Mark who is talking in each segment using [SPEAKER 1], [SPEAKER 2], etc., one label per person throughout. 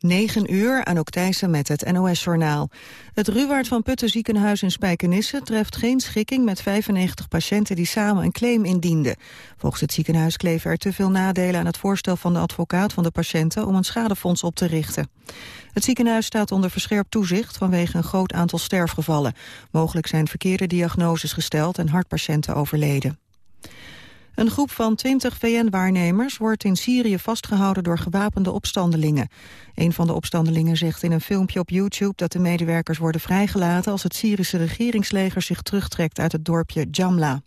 [SPEAKER 1] 9 uur, Anouk Thijssen met het NOS-journaal. Het Ruwaard van Putten ziekenhuis in Spijkenisse treft geen schikking met 95 patiënten die samen een claim indienden. Volgens het ziekenhuis kleven er te veel nadelen aan het voorstel van de advocaat van de patiënten om een schadefonds op te richten. Het ziekenhuis staat onder verscherpt toezicht vanwege een groot aantal sterfgevallen. Mogelijk zijn verkeerde diagnoses gesteld en hartpatiënten overleden. Een groep van 20 VN-waarnemers wordt in Syrië vastgehouden door gewapende opstandelingen. Een van de opstandelingen zegt in een filmpje op YouTube dat de medewerkers worden vrijgelaten als het Syrische regeringsleger zich terugtrekt uit het dorpje Jamla.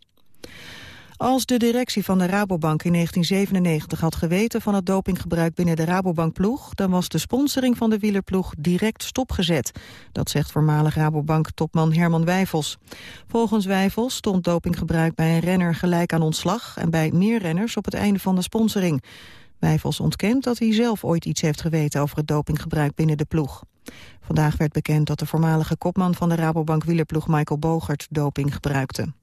[SPEAKER 1] Als de directie van de Rabobank in 1997 had geweten van het dopinggebruik binnen de Rabobankploeg, dan was de sponsoring van de wielerploeg direct stopgezet. Dat zegt voormalig Rabobank-topman Herman Wijfels. Volgens Wijfels stond dopinggebruik bij een renner gelijk aan ontslag en bij meer renners op het einde van de sponsoring. Wijfels ontkent dat hij zelf ooit iets heeft geweten over het dopinggebruik binnen de ploeg. Vandaag werd bekend dat de voormalige kopman van de Rabobank wielerploeg Michael Bogert doping gebruikte.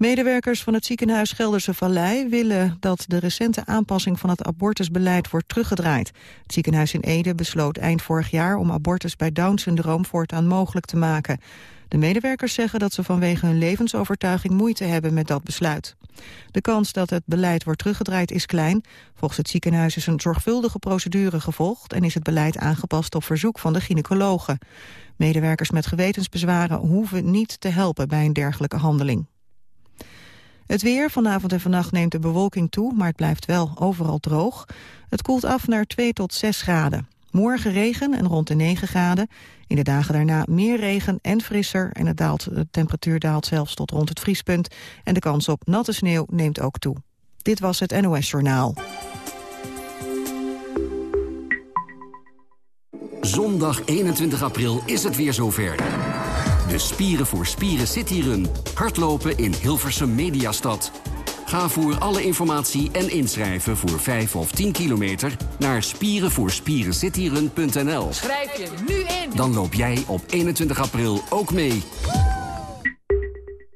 [SPEAKER 1] Medewerkers van het ziekenhuis Gelderse Vallei willen dat de recente aanpassing van het abortusbeleid wordt teruggedraaid. Het ziekenhuis in Ede besloot eind vorig jaar om abortus bij Down-syndroom voortaan mogelijk te maken. De medewerkers zeggen dat ze vanwege hun levensovertuiging moeite hebben met dat besluit. De kans dat het beleid wordt teruggedraaid is klein. Volgens het ziekenhuis is een zorgvuldige procedure gevolgd en is het beleid aangepast op verzoek van de gynaecologen. Medewerkers met gewetensbezwaren hoeven niet te helpen bij een dergelijke handeling. Het weer, vanavond en vannacht neemt de bewolking toe, maar het blijft wel overal droog. Het koelt af naar 2 tot 6 graden. Morgen regen en rond de 9 graden. In de dagen daarna meer regen en frisser. En het daalt, de temperatuur daalt zelfs tot rond het vriespunt. En de kans op natte sneeuw neemt ook toe. Dit was het NOS Journaal.
[SPEAKER 2] Zondag 21 april is het weer zover. De Spieren voor Spieren Cityrun. Hardlopen in Hilversum Mediastad. Ga voor alle informatie en inschrijven voor 5 of 10 kilometer naar spierenvoorspierencityrun.nl.
[SPEAKER 3] Schrijf je nu in.
[SPEAKER 2] Dan loop jij op 21 april ook mee.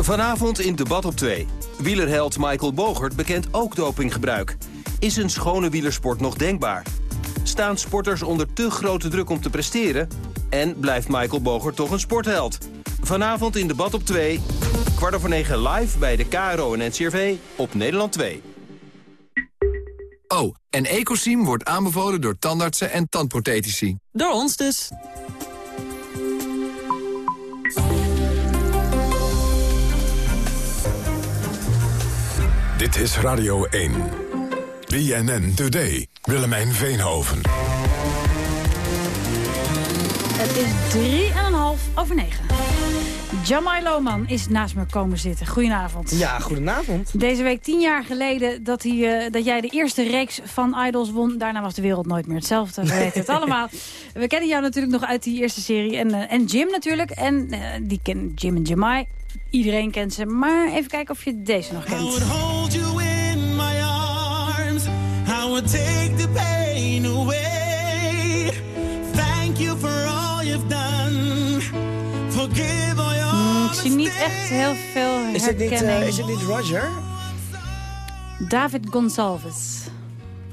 [SPEAKER 4] Vanavond in Debat op 2. Wielerheld Michael Bogert bekent ook dopinggebruik. Is een schone wielersport nog denkbaar? Staan sporters onder te grote druk om te presteren? En blijft Michael Bogert toch een sportheld? Vanavond in Debat op 2. Kwart over negen live bij de KRO en NCRV op Nederland 2.
[SPEAKER 5] Oh, en Ecosim wordt aanbevolen door tandartsen en tandprothetici.
[SPEAKER 6] Door ons dus.
[SPEAKER 7] Dit is Radio 1. BNN Today. Willemijn Veenhoven.
[SPEAKER 8] Het is 3,5 over 9. Jamai Lohman is naast me komen zitten. Goedenavond.
[SPEAKER 9] Ja, goedenavond.
[SPEAKER 8] Deze week tien jaar geleden dat, hij, uh, dat jij de eerste reeks van Idols won. Daarna was de wereld nooit meer hetzelfde. We weten het allemaal. We kennen jou natuurlijk nog uit die eerste serie. En, uh, en Jim natuurlijk. En uh, die kennen Jim en Jamai. Iedereen kent ze. Maar even kijken of je deze nog kent. I would hold you in my arms. I would take the pain away. Thank you for all you've done. Forgive zie niet echt heel veel herkenning.
[SPEAKER 9] Is het niet, uh, is het niet Roger?
[SPEAKER 8] David Gonsalves.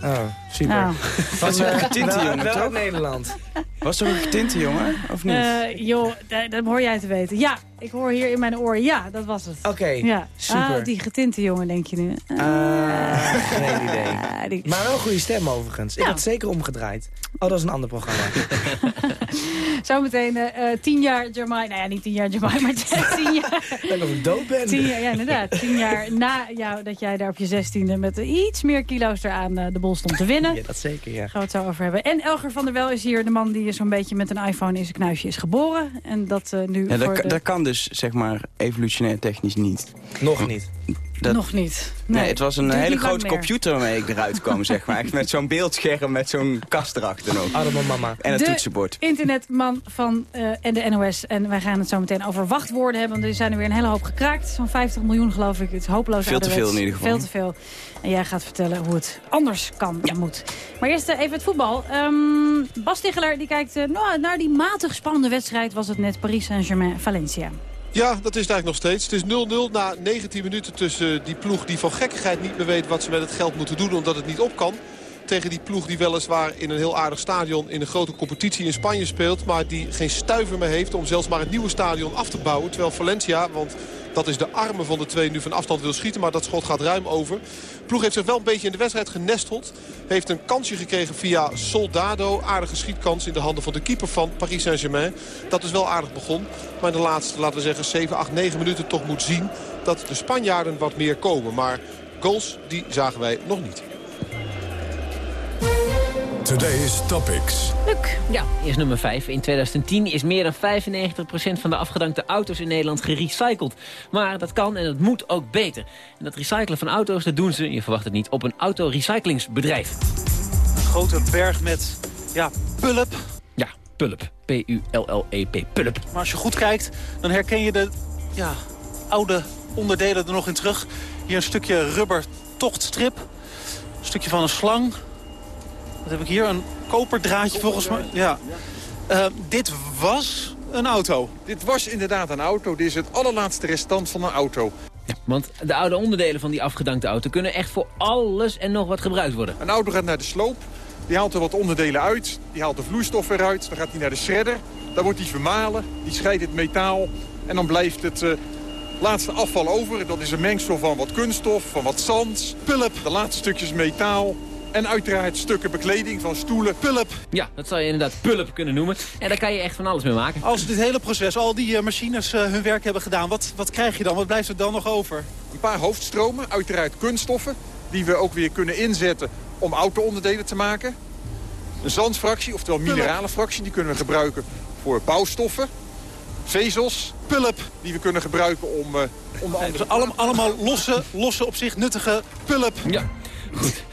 [SPEAKER 9] Oh, super.
[SPEAKER 8] Oh.
[SPEAKER 10] Was toch een getinte jongen, toch?
[SPEAKER 9] Nederland.
[SPEAKER 10] Was toch een getinte jongen, of niet?
[SPEAKER 8] Uh, joh, dat, dat hoor jij te weten. Ja, ik hoor hier in mijn oor. Ja, dat was het.
[SPEAKER 9] Oké, okay,
[SPEAKER 8] ja.
[SPEAKER 9] super.
[SPEAKER 8] Ah, die getinte jongen, denk je nu.
[SPEAKER 9] Uh, uh, geen idee. Die... Maar wel een goede stem overigens. Ik ja. had zeker omgedraaid. Oh, dat is een ander programma.
[SPEAKER 8] Zometeen uh, tien jaar Jamai. Nou ja, niet tien jaar Jamai, maar tien jaar...
[SPEAKER 9] Dat ik nog dood ben.
[SPEAKER 8] Tien jaar, ja, inderdaad. Tien jaar na jou, dat jij daar op je zestiende met iets meer kilo's eraan uh, de bol stond te winnen.
[SPEAKER 9] Ja, dat zeker, ja.
[SPEAKER 8] Gaan we het zo over hebben. En Elger van der Wel is hier de man die zo'n beetje met een iPhone in zijn knuisje is geboren. En dat uh, nu
[SPEAKER 10] ja,
[SPEAKER 8] voor
[SPEAKER 10] dat,
[SPEAKER 8] de...
[SPEAKER 10] dat kan dus, zeg maar, evolutionair technisch niet.
[SPEAKER 9] Nog niet?
[SPEAKER 8] Nog niet.
[SPEAKER 10] Nee, het was een hele grote
[SPEAKER 8] meer.
[SPEAKER 10] computer waarmee ik eruit kwam, zeg maar. Met zo'n beeldscherm met zo'n kast erachter nog.
[SPEAKER 11] Arme mama.
[SPEAKER 10] En een
[SPEAKER 8] De
[SPEAKER 10] toetsenbord.
[SPEAKER 8] internetman van eh, en de NOS. En wij gaan het zo meteen over wachtwoorden hebben. Want er zijn er weer een hele hoop gekraakt. Zo'n 50 miljoen geloof ik. Het is hopeloos
[SPEAKER 10] Veel te veel in ieder geval.
[SPEAKER 8] Veel te veel. En jij gaat vertellen hoe het anders kan en moet. Maar eerst eh, even het voetbal. Ehm Bas Ticheler die kijkt eh, nou, naar die matig spannende wedstrijd. Was het net Paris Saint-Germain-Valencia.
[SPEAKER 12] Ja, dat is het eigenlijk nog steeds. Het is 0-0 na 19 minuten tussen die ploeg die van gekkigheid niet meer weet wat ze met het geld moeten doen omdat het niet op kan. Tegen die ploeg die weliswaar in een heel aardig stadion in een grote competitie in Spanje speelt. Maar die geen stuiver meer heeft om zelfs maar het nieuwe stadion af te bouwen. Terwijl Valencia, want dat is de arme van de twee, nu van afstand wil schieten. Maar dat schot gaat ruim over. Ploeg heeft zich wel een beetje in de wedstrijd genesteld. Heeft een kansje gekregen via Soldado. Aardige schietkans in de handen van de keeper van Paris Saint-Germain. Dat is wel aardig begon. Maar in de laatste, laten we zeggen, 7, 8, 9 minuten toch moet zien... dat de Spanjaarden wat meer komen. Maar goals, die zagen wij nog niet.
[SPEAKER 7] Today's Topics.
[SPEAKER 8] Luc.
[SPEAKER 13] Ja, eerst nummer 5. In 2010 is meer dan 95% van de afgedankte auto's in Nederland gerecycled. Maar dat kan en dat moet ook beter. En dat recyclen van auto's, dat doen ze, je verwacht het niet, op een autorecyclingsbedrijf.
[SPEAKER 14] Een grote berg met ja, pulp.
[SPEAKER 13] Ja, pulp. P-U-L-L-E-P. Pulp.
[SPEAKER 14] Maar als je goed kijkt, dan herken je de ja, oude onderdelen er nog in terug. Hier een stukje rubber tochtstrip. Een stukje van een slang. Wat heb ik hier? Een koperdraadje volgens mij. Ja. Eh, dit was een auto.
[SPEAKER 15] Dit was inderdaad een auto. Dit is het allerlaatste restant van een auto.
[SPEAKER 13] Ja, want de oude onderdelen van die afgedankte auto kunnen echt voor alles en nog wat gebruikt worden.
[SPEAKER 15] Een auto gaat naar de sloop. Die haalt er wat onderdelen uit. Die haalt de vloeistof eruit. Dan gaat hij naar de shredder. Daar wordt hij vermalen. Die scheidt het metaal. En dan blijft het eh, laatste afval over. Dat is een mengsel van wat kunststof, van wat zand, pulp. De laatste stukjes metaal. En uiteraard stukken bekleding van stoelen, pulp.
[SPEAKER 13] Ja, dat zou je inderdaad pulp kunnen noemen. En daar kan je echt van alles mee maken.
[SPEAKER 14] Als dit hele proces, al die eh, machines eh, hun werk hebben gedaan... Wat, wat krijg je dan? Wat blijft er dan nog over?
[SPEAKER 15] Een paar hoofdstromen, uiteraard kunststoffen. Die we ook weer kunnen inzetten om auto-onderdelen te maken. Een zandfractie, oftewel minerale fractie. Die kunnen we gebruiken voor bouwstoffen. Vezels, pulp, die we kunnen gebruiken om... eh om
[SPEAKER 14] allemaal, allemaal losse, losse, op zich nuttige pulp.
[SPEAKER 13] Ja, goed.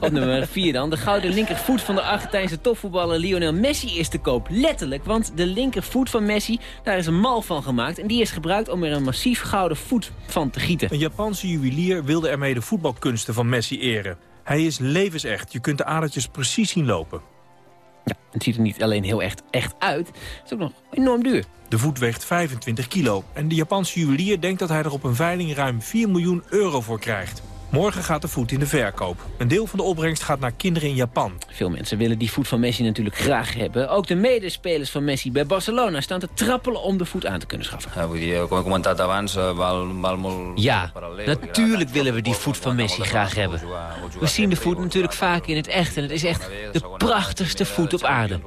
[SPEAKER 13] Op nummer 4 dan. De gouden linkervoet van de Argentijnse topvoetballer Lionel Messi is te koop. Letterlijk, want de linkervoet van Messi, daar is een mal van gemaakt. En die is gebruikt om er een massief gouden voet van te gieten.
[SPEAKER 16] Een Japanse juwelier wilde ermee de voetbalkunsten van Messi eren. Hij is levensecht. Je kunt de adertjes precies zien lopen.
[SPEAKER 13] Ja, het ziet er niet alleen heel echt, echt uit, het is ook nog enorm duur.
[SPEAKER 16] De voet weegt 25 kilo. En de Japanse juwelier denkt dat hij er op een veiling ruim 4 miljoen euro voor krijgt. Morgen gaat de voet in de verkoop. Een deel van de opbrengst gaat naar kinderen in Japan.
[SPEAKER 13] Veel mensen willen die voet van Messi natuurlijk graag hebben. Ook de medespelers van Messi bij Barcelona staan te trappelen om de voet aan te kunnen schaffen. Ja, natuurlijk willen we die voet van Messi graag hebben. We zien de voet natuurlijk vaak in het echt en het is echt de prachtigste voet op aarde.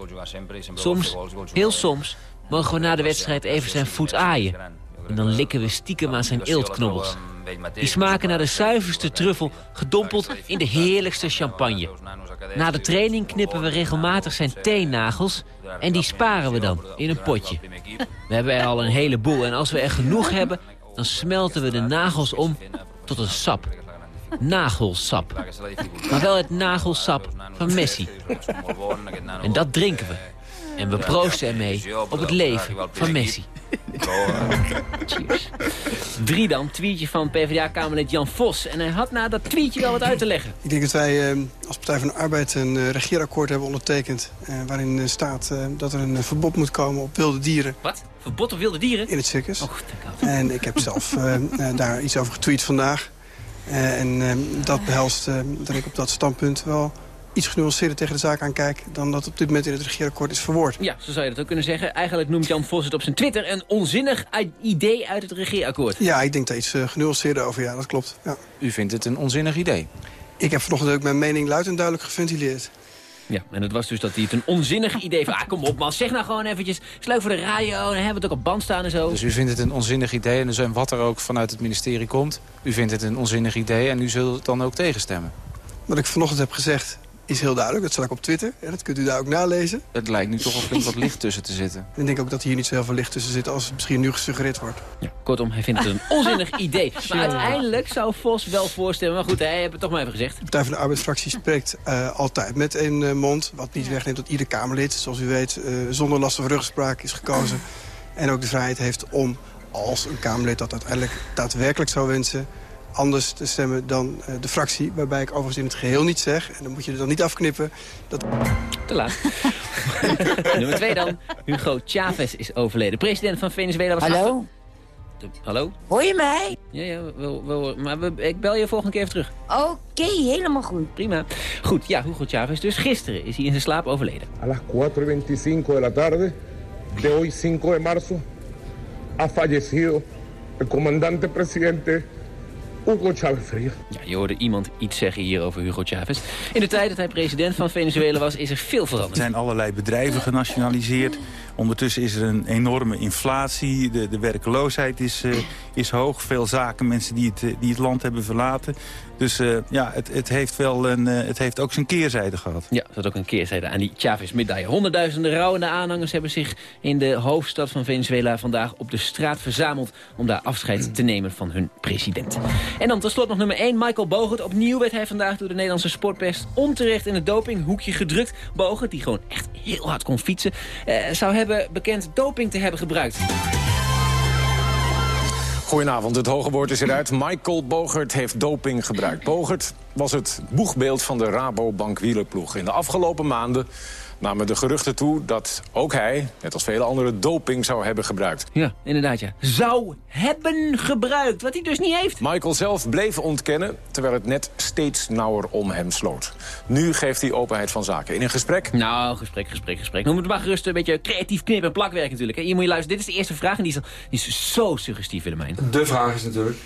[SPEAKER 13] Soms, heel soms, mogen we na de wedstrijd even zijn voet aaien. En dan likken we stiekem aan zijn eeltknobbels. Die smaken naar de zuiverste truffel, gedompeld in de heerlijkste champagne. Na de training knippen we regelmatig zijn teennagels en die sparen we dan in een potje. We hebben er al een heleboel en als we er genoeg hebben, dan smelten we de nagels om tot een sap. Nagelsap. Maar wel het nagelsap van Messi. En dat drinken we. En we proosten ermee op het leven van Messi. Cheers. Drie dan, tweetje van PvdA-kamerlid Jan Vos. En hij had na dat tweetje wel wat uit te leggen.
[SPEAKER 17] Ik denk dat wij eh, als Partij van de Arbeid een eh, regeerakkoord hebben ondertekend... Eh, waarin staat dat er een verbod moet komen op wilde dieren
[SPEAKER 13] Wat? Verbod op wilde dieren?
[SPEAKER 17] in het circus.
[SPEAKER 13] Oh,
[SPEAKER 17] En ik heb zelf daar iets over getweet vandaag. En dat behelst eh, dat ik op dat standpunt wel iets genuanceerder tegen de zaak aankijk... dan dat op dit moment in het regeerakkoord is verwoord.
[SPEAKER 13] Ja, zo zou je dat ook kunnen zeggen. Eigenlijk noemt Jan Vos het op zijn Twitter een onzinnig idee uit het regeerakkoord.
[SPEAKER 17] Ja, ik denk daar iets eh, genuanceerder over. Ja, dat klopt. Ja.
[SPEAKER 18] U vindt het een onzinnig idee?
[SPEAKER 17] Ik heb vanochtend ook mijn mening luid en duidelijk geventileerd.
[SPEAKER 13] Ja, en het was dus dat hij het een onzinnig idee van... Ah, kom op man, zeg nou gewoon eventjes. is leuk voor de radio, dan hebben we het ook op band staan en zo.
[SPEAKER 18] Dus u vindt het een onzinnig idee en dus en wat er ook vanuit het ministerie komt... u vindt het een onzinnig idee en u zult het dan ook tegenstemmen?
[SPEAKER 17] Wat ik vanochtend heb gezegd is heel duidelijk. Dat staat ook op Twitter. En dat kunt u daar ook nalezen.
[SPEAKER 18] Het lijkt nu toch wel flink wat licht tussen te zitten.
[SPEAKER 17] Ik denk ook dat hier niet zo heel veel licht tussen zit als het misschien nu gesuggereerd wordt.
[SPEAKER 13] Ja, kortom, hij vindt het een onzinnig idee. Maar uiteindelijk zou Vos wel voorstellen. Maar goed, hij heeft het toch maar even gezegd.
[SPEAKER 17] De Partij van de Arbeidsfractie spreekt uh, altijd met een uh, mond. Wat niet wegneemt dat ieder Kamerlid, zoals u weet, uh, zonder last of rugspraak is gekozen. En ook de vrijheid heeft om, als een Kamerlid dat uiteindelijk daadwerkelijk zou wensen anders te stemmen dan uh, de fractie. Waarbij ik overigens in het geheel niet zeg. En dan moet je er dan niet afknippen. Dat...
[SPEAKER 13] Te laat. Nummer twee dan. Hugo Chavez is overleden. President van Venezuela was...
[SPEAKER 19] Hallo?
[SPEAKER 13] De, hallo?
[SPEAKER 19] Hoor je mij?
[SPEAKER 13] Ja, ja wel, wel, maar we, ik bel je volgende keer even terug.
[SPEAKER 19] Oké, okay, helemaal goed.
[SPEAKER 13] Prima. Goed, ja, Hugo Chavez. Dus gisteren is hij in zijn slaap overleden.
[SPEAKER 20] A las 4.25 de la tarde de hoy 5 de marzo ha fallecido el comandante presidente Hugo Chavez.
[SPEAKER 13] Ja, je hoorde iemand iets zeggen hier over Hugo Chavez. In de tijd dat hij president van Venezuela was, is er veel veranderd.
[SPEAKER 21] Er zijn allerlei bedrijven genationaliseerd. Ondertussen is er een enorme inflatie. De, de werkloosheid is, uh, is hoog. Veel zaken, mensen die het, die het land hebben verlaten. Dus uh, ja, het, het, heeft wel een, uh, het heeft ook zijn keerzijde gehad.
[SPEAKER 13] Ja, zat ook een keerzijde aan die Chavez-medaille. Honderdduizenden rouwende aanhangers hebben zich in de hoofdstad van Venezuela vandaag op de straat verzameld om daar afscheid te nemen van hun president. En dan tenslotte nog nummer 1, Michael Bogert. Opnieuw werd hij vandaag door de Nederlandse sportpest onterecht in het dopinghoekje gedrukt. Bogert, die gewoon echt heel hard kon fietsen, zou hebben bekend doping te hebben gebruikt.
[SPEAKER 22] Goedenavond, het hoge woord is eruit. Michael Bogert heeft doping gebruikt. Bogert was het boegbeeld van de Rabobank wielerploeg. In de afgelopen maanden namen de geruchten toe dat ook hij, net als vele anderen, doping zou hebben gebruikt.
[SPEAKER 13] Ja, inderdaad ja. Zou hebben gebruikt, wat hij dus niet heeft.
[SPEAKER 22] Michael zelf bleef ontkennen, terwijl het net steeds nauwer om hem sloot. Nu geeft hij openheid van zaken. In een gesprek...
[SPEAKER 13] Nou, gesprek, gesprek, gesprek. Noem het maar gerust een beetje creatief knip- en plakwerk natuurlijk. Hier moet je luisteren, dit is de eerste vraag en die is, die is zo suggestief, Willemijn.
[SPEAKER 23] De vraag is natuurlijk,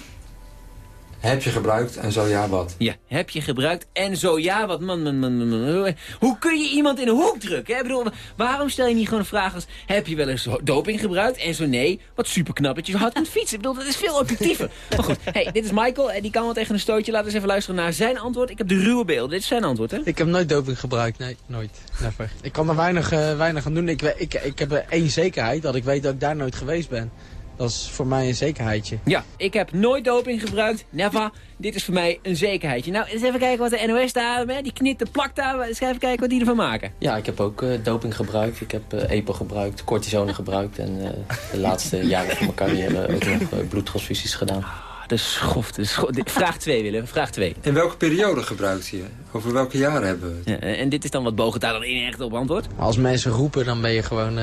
[SPEAKER 23] heb je gebruikt en zo ja wat?
[SPEAKER 13] Ja, heb je gebruikt en zo ja wat? Man, man, man, man. Hoe kun je iemand in een hoek drukken? Hè? Ik bedoel, waarom stel je niet gewoon een vraag als... heb je wel eens doping gebruikt? En zo nee, wat superknap dat je zo hard kunt fietsen. Ik bedoel, dat is veel objectiever. maar goed, hey, dit is Michael en die kan wel tegen een stootje. Laten we eens even luisteren naar zijn antwoord. Ik heb de ruwe beelden. Dit is zijn antwoord, hè?
[SPEAKER 11] Ik heb nooit doping gebruikt. Nee, nooit. Never. Ik kan er weinig, uh, weinig aan doen. Ik, ik, ik heb één zekerheid, dat ik weet dat ik daar nooit geweest ben. Dat is voor mij een zekerheidje.
[SPEAKER 13] Ja, ik heb nooit doping gebruikt. Never. Dit is voor mij een zekerheidje. Nou, eens even kijken wat de NOS daar, hè, die knit de plak daar. Eens even kijken wat die ervan maken.
[SPEAKER 24] Ja, ik heb ook uh, doping gebruikt. Ik heb uh, EPO gebruikt, cortisone gebruikt. En uh, de laatste jaren van mijn carrière ook nog bloedtransfusies gedaan.
[SPEAKER 13] De schoft, de schoft. Vraag 2, Willem. Vraag 2.
[SPEAKER 23] In welke periode gebruikt je? Over welke jaren hebben we
[SPEAKER 13] het? Ja, en dit is dan wat Bogert daar dan in echt op antwoord?
[SPEAKER 11] Als mensen roepen, dan ben je gewoon...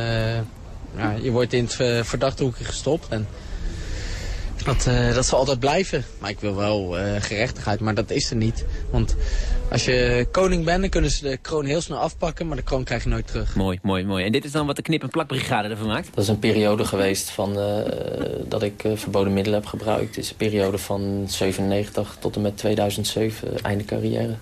[SPEAKER 11] Ja, je wordt in het verdachte hoekje gestopt. En dat, uh, dat zal altijd blijven. Maar ik wil wel uh, gerechtigheid, maar dat is er niet. Want als je koning bent, dan kunnen ze de kroon heel snel afpakken, maar de kroon krijg je nooit terug.
[SPEAKER 13] Mooi, mooi, mooi. En dit is dan wat de knip- en plakbrigade ervan maakt?
[SPEAKER 24] Dat is een periode geweest van, uh, dat ik verboden middelen heb gebruikt. Het is een periode van 97 tot en met 2007, einde carrière.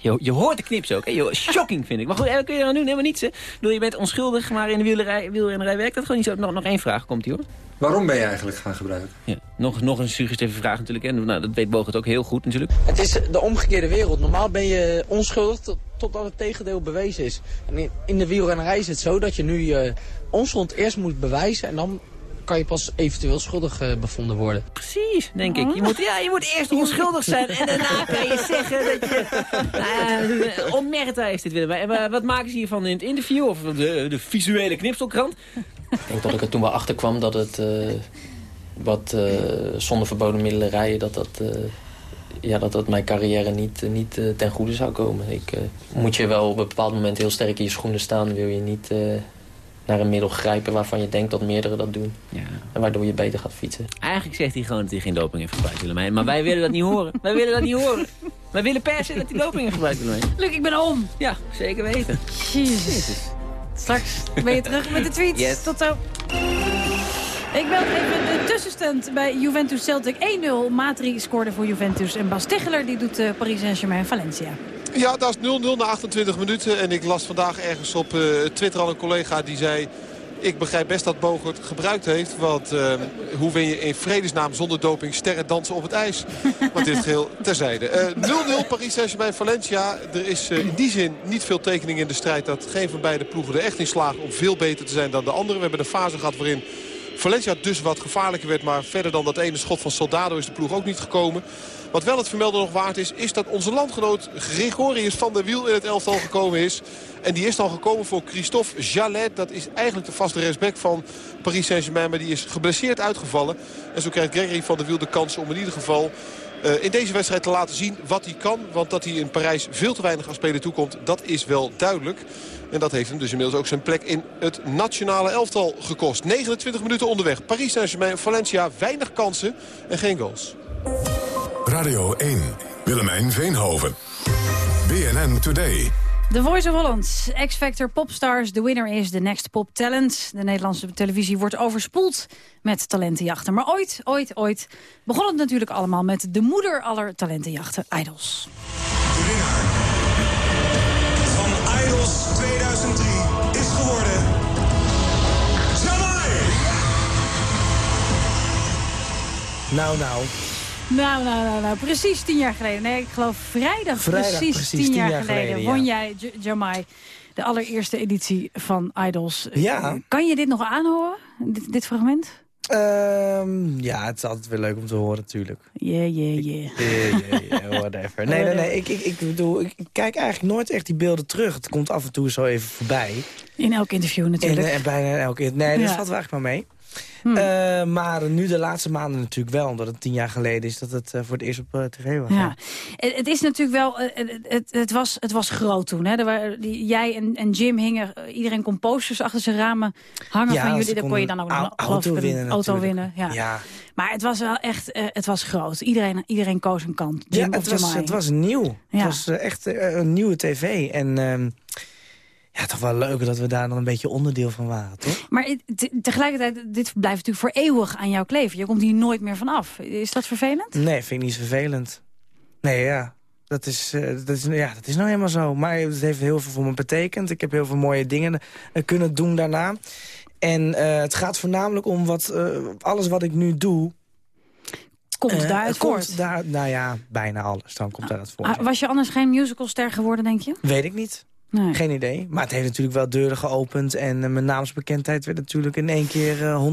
[SPEAKER 13] Je, je hoort de knips ook. Hè? Shocking vind ik. Maar goed, wat kun je dan doen? Helemaal niets. Hè? Bedoel, je bent onschuldig, maar in de wielerij, wielrennerij werkt dat gewoon niet zo. Nog, nog één vraag komt hier hoor.
[SPEAKER 23] Waarom ben je eigenlijk gaan gebruiken?
[SPEAKER 13] Ja, nog, nog een suggestieve vraag natuurlijk. Hè? Nou, dat weet Bogert ook heel goed natuurlijk.
[SPEAKER 11] Het is de omgekeerde wereld. Normaal ben je onschuldig tot, totdat het tegendeel bewezen is. En in, in de wielrennerij is het zo dat je nu je onschuld eerst moet bewijzen... en dan kan je pas eventueel schuldig uh, bevonden worden.
[SPEAKER 13] Precies, denk ik. Je moet, ja, je moet eerst onschuldig zijn en daarna kan je zeggen dat je... Uh, onmerta is dit, Willem. En wat maken ze hiervan in het interview of de, de visuele knipselkrant?
[SPEAKER 24] Ik denk dat ik er toen wel achter kwam dat het... Uh, wat zonder verboden middelen rijden, dat dat... ja, dat dat mijn carrière niet, niet ten goede zou komen. Ik moet je wel op een bepaald moment heel sterk in je schoenen staan. Wil je niet naar een middel grijpen waarvan je denkt dat meerdere dat doen.
[SPEAKER 13] Ja.
[SPEAKER 24] En waardoor je beter gaat fietsen.
[SPEAKER 13] Eigenlijk zegt hij gewoon dat hij geen doping heeft gebruikt, Willemijn. Maar wij willen dat niet horen. Wij willen dat niet horen. Wij willen per se dat hij doping heeft gebruikt, Willemijn.
[SPEAKER 8] Luc, ik ben om.
[SPEAKER 13] Ja, zeker weten.
[SPEAKER 8] Jezus. Straks ben je terug met de tweets.
[SPEAKER 13] Yes.
[SPEAKER 8] Tot zo. Ik meld even de tussenstand bij Juventus Celtic 1-0. Matri scoorde voor Juventus. En Bas Tegeler die doet uh, Paris Saint-Germain Valencia.
[SPEAKER 12] Ja, dat is 0-0 na 28 minuten. En ik las vandaag ergens op uh, Twitter al een collega die zei... Ik begrijp best dat Bogert gebruikt heeft. Want uh, hoe win je in vredesnaam zonder doping sterren dansen op het ijs? Want dit geheel terzijde. 0-0 uh, Paris Saint-Germain Valencia. Er is uh, in die zin niet veel tekening in de strijd dat geen van beide ploegen er echt in slagen om veel beter te zijn dan de andere. We hebben een fase gehad waarin Valencia dus wat gevaarlijker werd. Maar verder dan dat ene schot van Soldado is de ploeg ook niet gekomen. Wat wel het vermelden nog waard is, is dat onze landgenoot Gregorius van der Wiel in het elftal gekomen is. En die is dan gekomen voor Christophe Jallet. Dat is eigenlijk de vaste rechtsback van Paris Saint-Germain. Maar die is geblesseerd uitgevallen. En zo krijgt Gregory van der Wiel de kans om in ieder geval... Uh, in deze wedstrijd te laten zien wat hij kan. Want dat hij in Parijs veel te weinig aan spelen toekomt, dat is wel duidelijk. En dat heeft hem dus inmiddels ook zijn plek in het nationale elftal gekost. 29 minuten onderweg. Paris Saint-Germain, Valencia, weinig kansen en geen goals.
[SPEAKER 7] Radio 1, Willemijn Veenhoven. BNN Today.
[SPEAKER 8] The Voice of Holland, X-Factor Popstars, de winner is The Next Pop Talent. De Nederlandse televisie wordt overspoeld met talentenjachten. Maar ooit, ooit, ooit begon het natuurlijk allemaal met de moeder aller talentenjachten, Idols.
[SPEAKER 25] De winnaar van Idols 2003 is geworden... Jamai!
[SPEAKER 9] Nou, nou.
[SPEAKER 8] Nou, nou, nou, nou, precies tien jaar geleden. Nee, ik geloof vrijdag,
[SPEAKER 9] Vrijdag,
[SPEAKER 8] precies,
[SPEAKER 9] precies
[SPEAKER 8] tien,
[SPEAKER 9] tien
[SPEAKER 8] jaar,
[SPEAKER 9] jaar
[SPEAKER 8] geleden,
[SPEAKER 9] geleden,
[SPEAKER 8] won jij, J- Jamai, de allereerste editie van Idols.
[SPEAKER 9] Ja.
[SPEAKER 8] Kan je dit nog aanhoren, dit, dit fragment?
[SPEAKER 9] Ehm, ja, het is altijd weer leuk om te horen natuurlijk.
[SPEAKER 8] Yeah, yeah, yeah.
[SPEAKER 9] Yeah, yeah, yeah, whatever. Nee, nee, nee. Ik, ik, ik bedoel, ik kijk eigenlijk nooit echt die beelden terug. Het komt af en toe zo even voorbij.
[SPEAKER 8] In elk interview natuurlijk.
[SPEAKER 9] En, en bijna elke Nee, dat
[SPEAKER 8] Ja.
[SPEAKER 9] valt wel eigenlijk maar mee.
[SPEAKER 8] Hm.
[SPEAKER 9] Eh, maar nu de laatste maanden natuurlijk wel. Omdat het tien jaar geleden is dat het eh, voor het eerst op eh, tv was.
[SPEAKER 8] Ja, het, het is natuurlijk wel, het, het, was, het was groot toen. Hè? Er waren, die, jij en, en Jim hingen, iedereen kon posters achter zijn ramen hangen
[SPEAKER 9] Ja,
[SPEAKER 8] van jullie. Dan kon je dan ook nog
[SPEAKER 9] een auto winnen
[SPEAKER 8] auto winnen. Ja.
[SPEAKER 9] Ja.
[SPEAKER 8] Maar het was wel echt, het was groot. Iedereen, iedereen koos een kant. Jim
[SPEAKER 9] Ja, het was, het was nieuw.
[SPEAKER 8] Ja.
[SPEAKER 9] Het was echt een nieuwe tv. En ehm, ja, toch wel leuk dat we daar dan een beetje onderdeel van waren, toch?
[SPEAKER 8] Maar tegelijkertijd, dit blijft natuurlijk voor eeuwig aan jou kleven. Je komt hier nooit meer van af. Is dat vervelend?
[SPEAKER 9] Nee, vind ik niet vervelend. Nee, ja. Dat is, eh, dat, is, ja, dat is nou helemaal zo. Maar het heeft heel veel voor me betekend. Ik heb heel veel mooie dingen eh, kunnen doen daarna. En eh, het gaat voornamelijk om wat, alles wat ik nu doe...
[SPEAKER 8] Komt
[SPEAKER 9] eh,
[SPEAKER 8] daaruit
[SPEAKER 9] komt
[SPEAKER 8] voort?
[SPEAKER 9] Daar, nou ja, bijna alles. Dan komt daaruit voort.
[SPEAKER 8] Ah, was je anders geen musicalster geworden, denk je?
[SPEAKER 9] Weet ik niet.
[SPEAKER 8] Nee.
[SPEAKER 9] Geen idee. Maar het heeft natuurlijk wel deuren geopend. En eh, mijn naamsbekendheid werd natuurlijk in één keer eh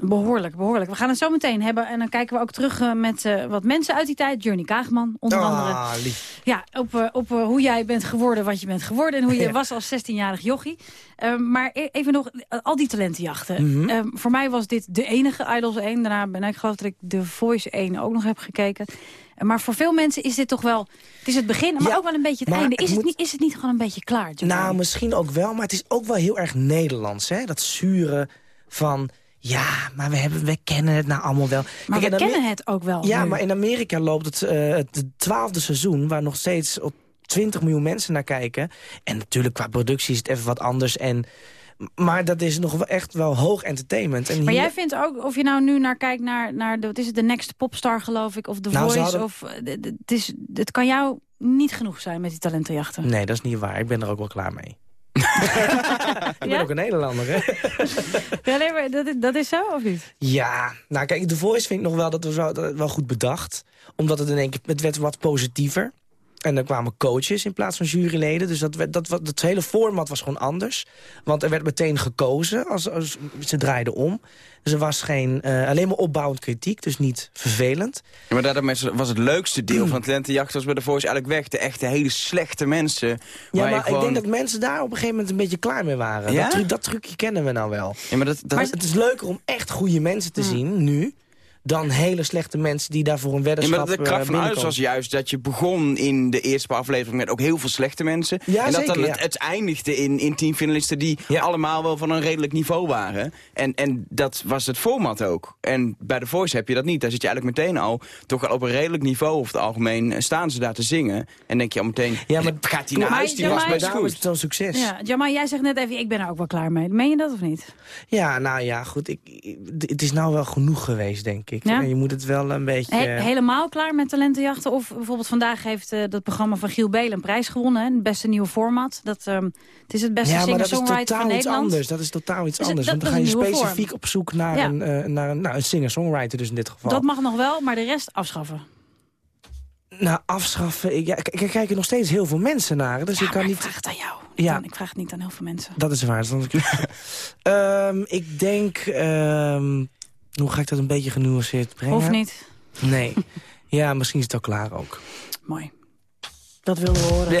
[SPEAKER 9] 100%
[SPEAKER 8] Behoorlijk, behoorlijk. We gaan het zo meteen hebben. En dan kijken we ook terug eh, met wat mensen uit die tijd. Journey Kaagman, onder andere.
[SPEAKER 9] Ah, lief.
[SPEAKER 8] Ja, op, op hoe jij bent geworden wat je bent geworden. En hoe je
[SPEAKER 9] Ja.
[SPEAKER 8] was als 16-jarig jochie. Eh, maar e- even nog, al die talentenjachten.
[SPEAKER 9] Mhm.
[SPEAKER 8] Eh, voor mij was dit de enige Idols 1. Daarna ben ik geloof dat ik The Voice 1 ook nog heb gekeken. Maar voor veel mensen is dit toch wel... Het is het begin, maar
[SPEAKER 9] Ja,
[SPEAKER 8] ook wel een beetje het einde. Is het,
[SPEAKER 9] moet-
[SPEAKER 8] niet, is het niet gewoon een beetje klaar?
[SPEAKER 9] Nou, misschien ook wel, maar het is ook wel heel erg Nederlands. Hè? Dat zure van... Ja, maar we, hebben, we kennen het nou allemaal wel.
[SPEAKER 8] maar
[SPEAKER 9] Kijk,
[SPEAKER 8] we
[SPEAKER 9] Amer-
[SPEAKER 8] kennen het ook wel
[SPEAKER 9] Ja,
[SPEAKER 8] nu.
[SPEAKER 9] maar in Amerika loopt het, eh, het twaalfde seizoen... waar nog steeds op 20 miljoen mensen naar kijken. En natuurlijk qua productie is het even wat anders. En, maar dat is nog wel echt wel hoog entertainment. En
[SPEAKER 8] Maar
[SPEAKER 9] hier-
[SPEAKER 8] jij vindt ook, of je nou nu naar kijkt naar, naar de, wat is het, de Next Popstar geloof ik, of The
[SPEAKER 9] Nou,
[SPEAKER 8] Voice,
[SPEAKER 9] hadden-
[SPEAKER 8] of, eh, het, is, het kan jou niet genoeg zijn met die talentenjachten.
[SPEAKER 9] Nee, dat is niet waar. Ik ben er ook wel klaar mee. ik ben
[SPEAKER 8] Ja?
[SPEAKER 9] ook een Nederlander, hè?
[SPEAKER 8] Ja, nee, maar dat, is- dat is zo, of niet?
[SPEAKER 9] Ja, nou kijk, The Voice vind ik nog wel dat we zo, dat wel goed bedacht. Omdat het in één keer, het werd wat positiever. En er kwamen coaches in plaats van juryleden. Dus dat, werd- dat, het hele format was gewoon anders. Want er werd meteen gekozen. Als, als, ze draaiden om. Dus er was geen, eh, alleen maar opbouwend kritiek. Dus niet vervelend.
[SPEAKER 10] Ja, maar daarom is- was het leukste deel van talentenjacht was bij de Voice eigenlijk weg. De echte hele slechte mensen.
[SPEAKER 9] Ja, maar
[SPEAKER 10] gewoon...
[SPEAKER 9] ik denk dat mensen daar op een gegeven moment een beetje klaar mee waren.
[SPEAKER 10] Ja?
[SPEAKER 9] Dat, truc, dat trucje kennen we nou wel.
[SPEAKER 10] Ja, maar dat, dat...
[SPEAKER 9] Maar het is leuker om echt goede mensen te zien nu... dan hele slechte mensen die daarvoor een
[SPEAKER 10] Ja,
[SPEAKER 9] weddenschap
[SPEAKER 10] maar de
[SPEAKER 9] eh,
[SPEAKER 10] kracht van Idols
[SPEAKER 9] binnenkomen.
[SPEAKER 10] was juist dat je begon in de eerste paar afleveringen met ook heel veel slechte mensen.
[SPEAKER 9] Ja,
[SPEAKER 10] en dat
[SPEAKER 9] zeker,
[SPEAKER 10] dan het,
[SPEAKER 9] ja.
[SPEAKER 10] het eindigde in, in tien finalisten die allemaal wel van een redelijk niveau waren. En, en dat was het format ook. En bij The Voice heb je dat niet. Daar zit je eigenlijk meteen al toch al op een redelijk niveau over het algemeen eh, staan ze daar te zingen. En denk je al meteen,
[SPEAKER 9] Ja, maar
[SPEAKER 10] gaat hij naar
[SPEAKER 8] Maar
[SPEAKER 10] huis? Die
[SPEAKER 8] Jamai-
[SPEAKER 10] was best
[SPEAKER 9] is
[SPEAKER 10] goed.
[SPEAKER 9] het zo'n succes.
[SPEAKER 8] Ja, Jamal, jij zegt net even, ik ben er ook wel klaar mee. Meen je dat of niet?
[SPEAKER 9] Ja, nou ja, goed. Ik, ik- het is nou wel genoeg geweest, denk ik.
[SPEAKER 8] Ja?
[SPEAKER 9] En je moet het wel een beetje...
[SPEAKER 8] He- helemaal klaar met talentenjachten? Of bijvoorbeeld vandaag heeft eh, dat programma van Giel Belen een prijs gewonnen. Hè? Het beste nieuwe format. Dat, ehm, het is het beste
[SPEAKER 9] ja, maar dat is
[SPEAKER 8] singer-songwriter van
[SPEAKER 9] totaal iets
[SPEAKER 8] Nederland.
[SPEAKER 9] anders. Dat is totaal iets
[SPEAKER 8] Dus
[SPEAKER 9] anders.
[SPEAKER 8] dat-
[SPEAKER 9] Want dan ga je specifiek
[SPEAKER 8] vorm.
[SPEAKER 9] op zoek naar,
[SPEAKER 8] Ja.
[SPEAKER 9] een, naar, een, nou, een singer-songwriter dus in dit geval.
[SPEAKER 8] Dat mag nog wel, maar de rest afschaffen.
[SPEAKER 9] Nou, afschaffen. Ik, ja, k- er kijken nog steeds heel veel mensen naar. Dus
[SPEAKER 8] Ja,
[SPEAKER 9] ik kan niet.
[SPEAKER 8] ik vraag het aan jou.
[SPEAKER 9] Ja,
[SPEAKER 8] Ik vraag het niet aan heel veel mensen.
[SPEAKER 9] dat is waar. dan- Ehm, ik denk. ehm, hoe ga ik dat een beetje genuanceerd brengen?
[SPEAKER 8] Hoeft niet.
[SPEAKER 9] Nee. ja, misschien is het al klaar ook.
[SPEAKER 8] Mooi. Dat wilden we horen.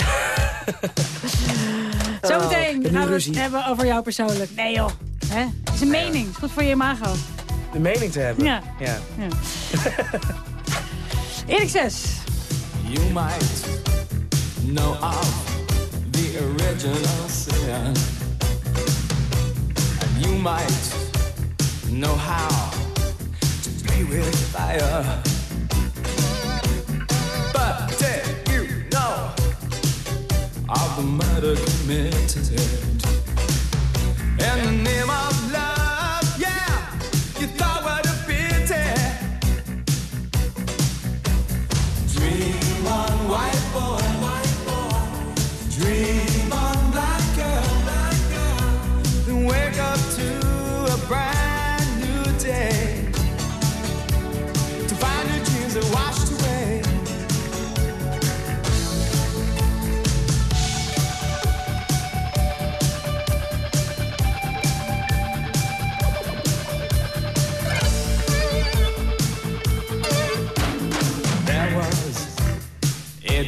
[SPEAKER 8] Zometeen
[SPEAKER 9] Oh,
[SPEAKER 8] gaan we het hebben over jou persoonlijk. Nee joh. Hè? Het is een mening. Het is goed voor je imago.
[SPEAKER 9] De mening te hebben.
[SPEAKER 8] Ja.
[SPEAKER 9] ja.
[SPEAKER 8] Ja. Erik 6.
[SPEAKER 11] You might know of the original sin. And you might know how to play with fire. But did you know of the murder committed in the name of love? Yeah,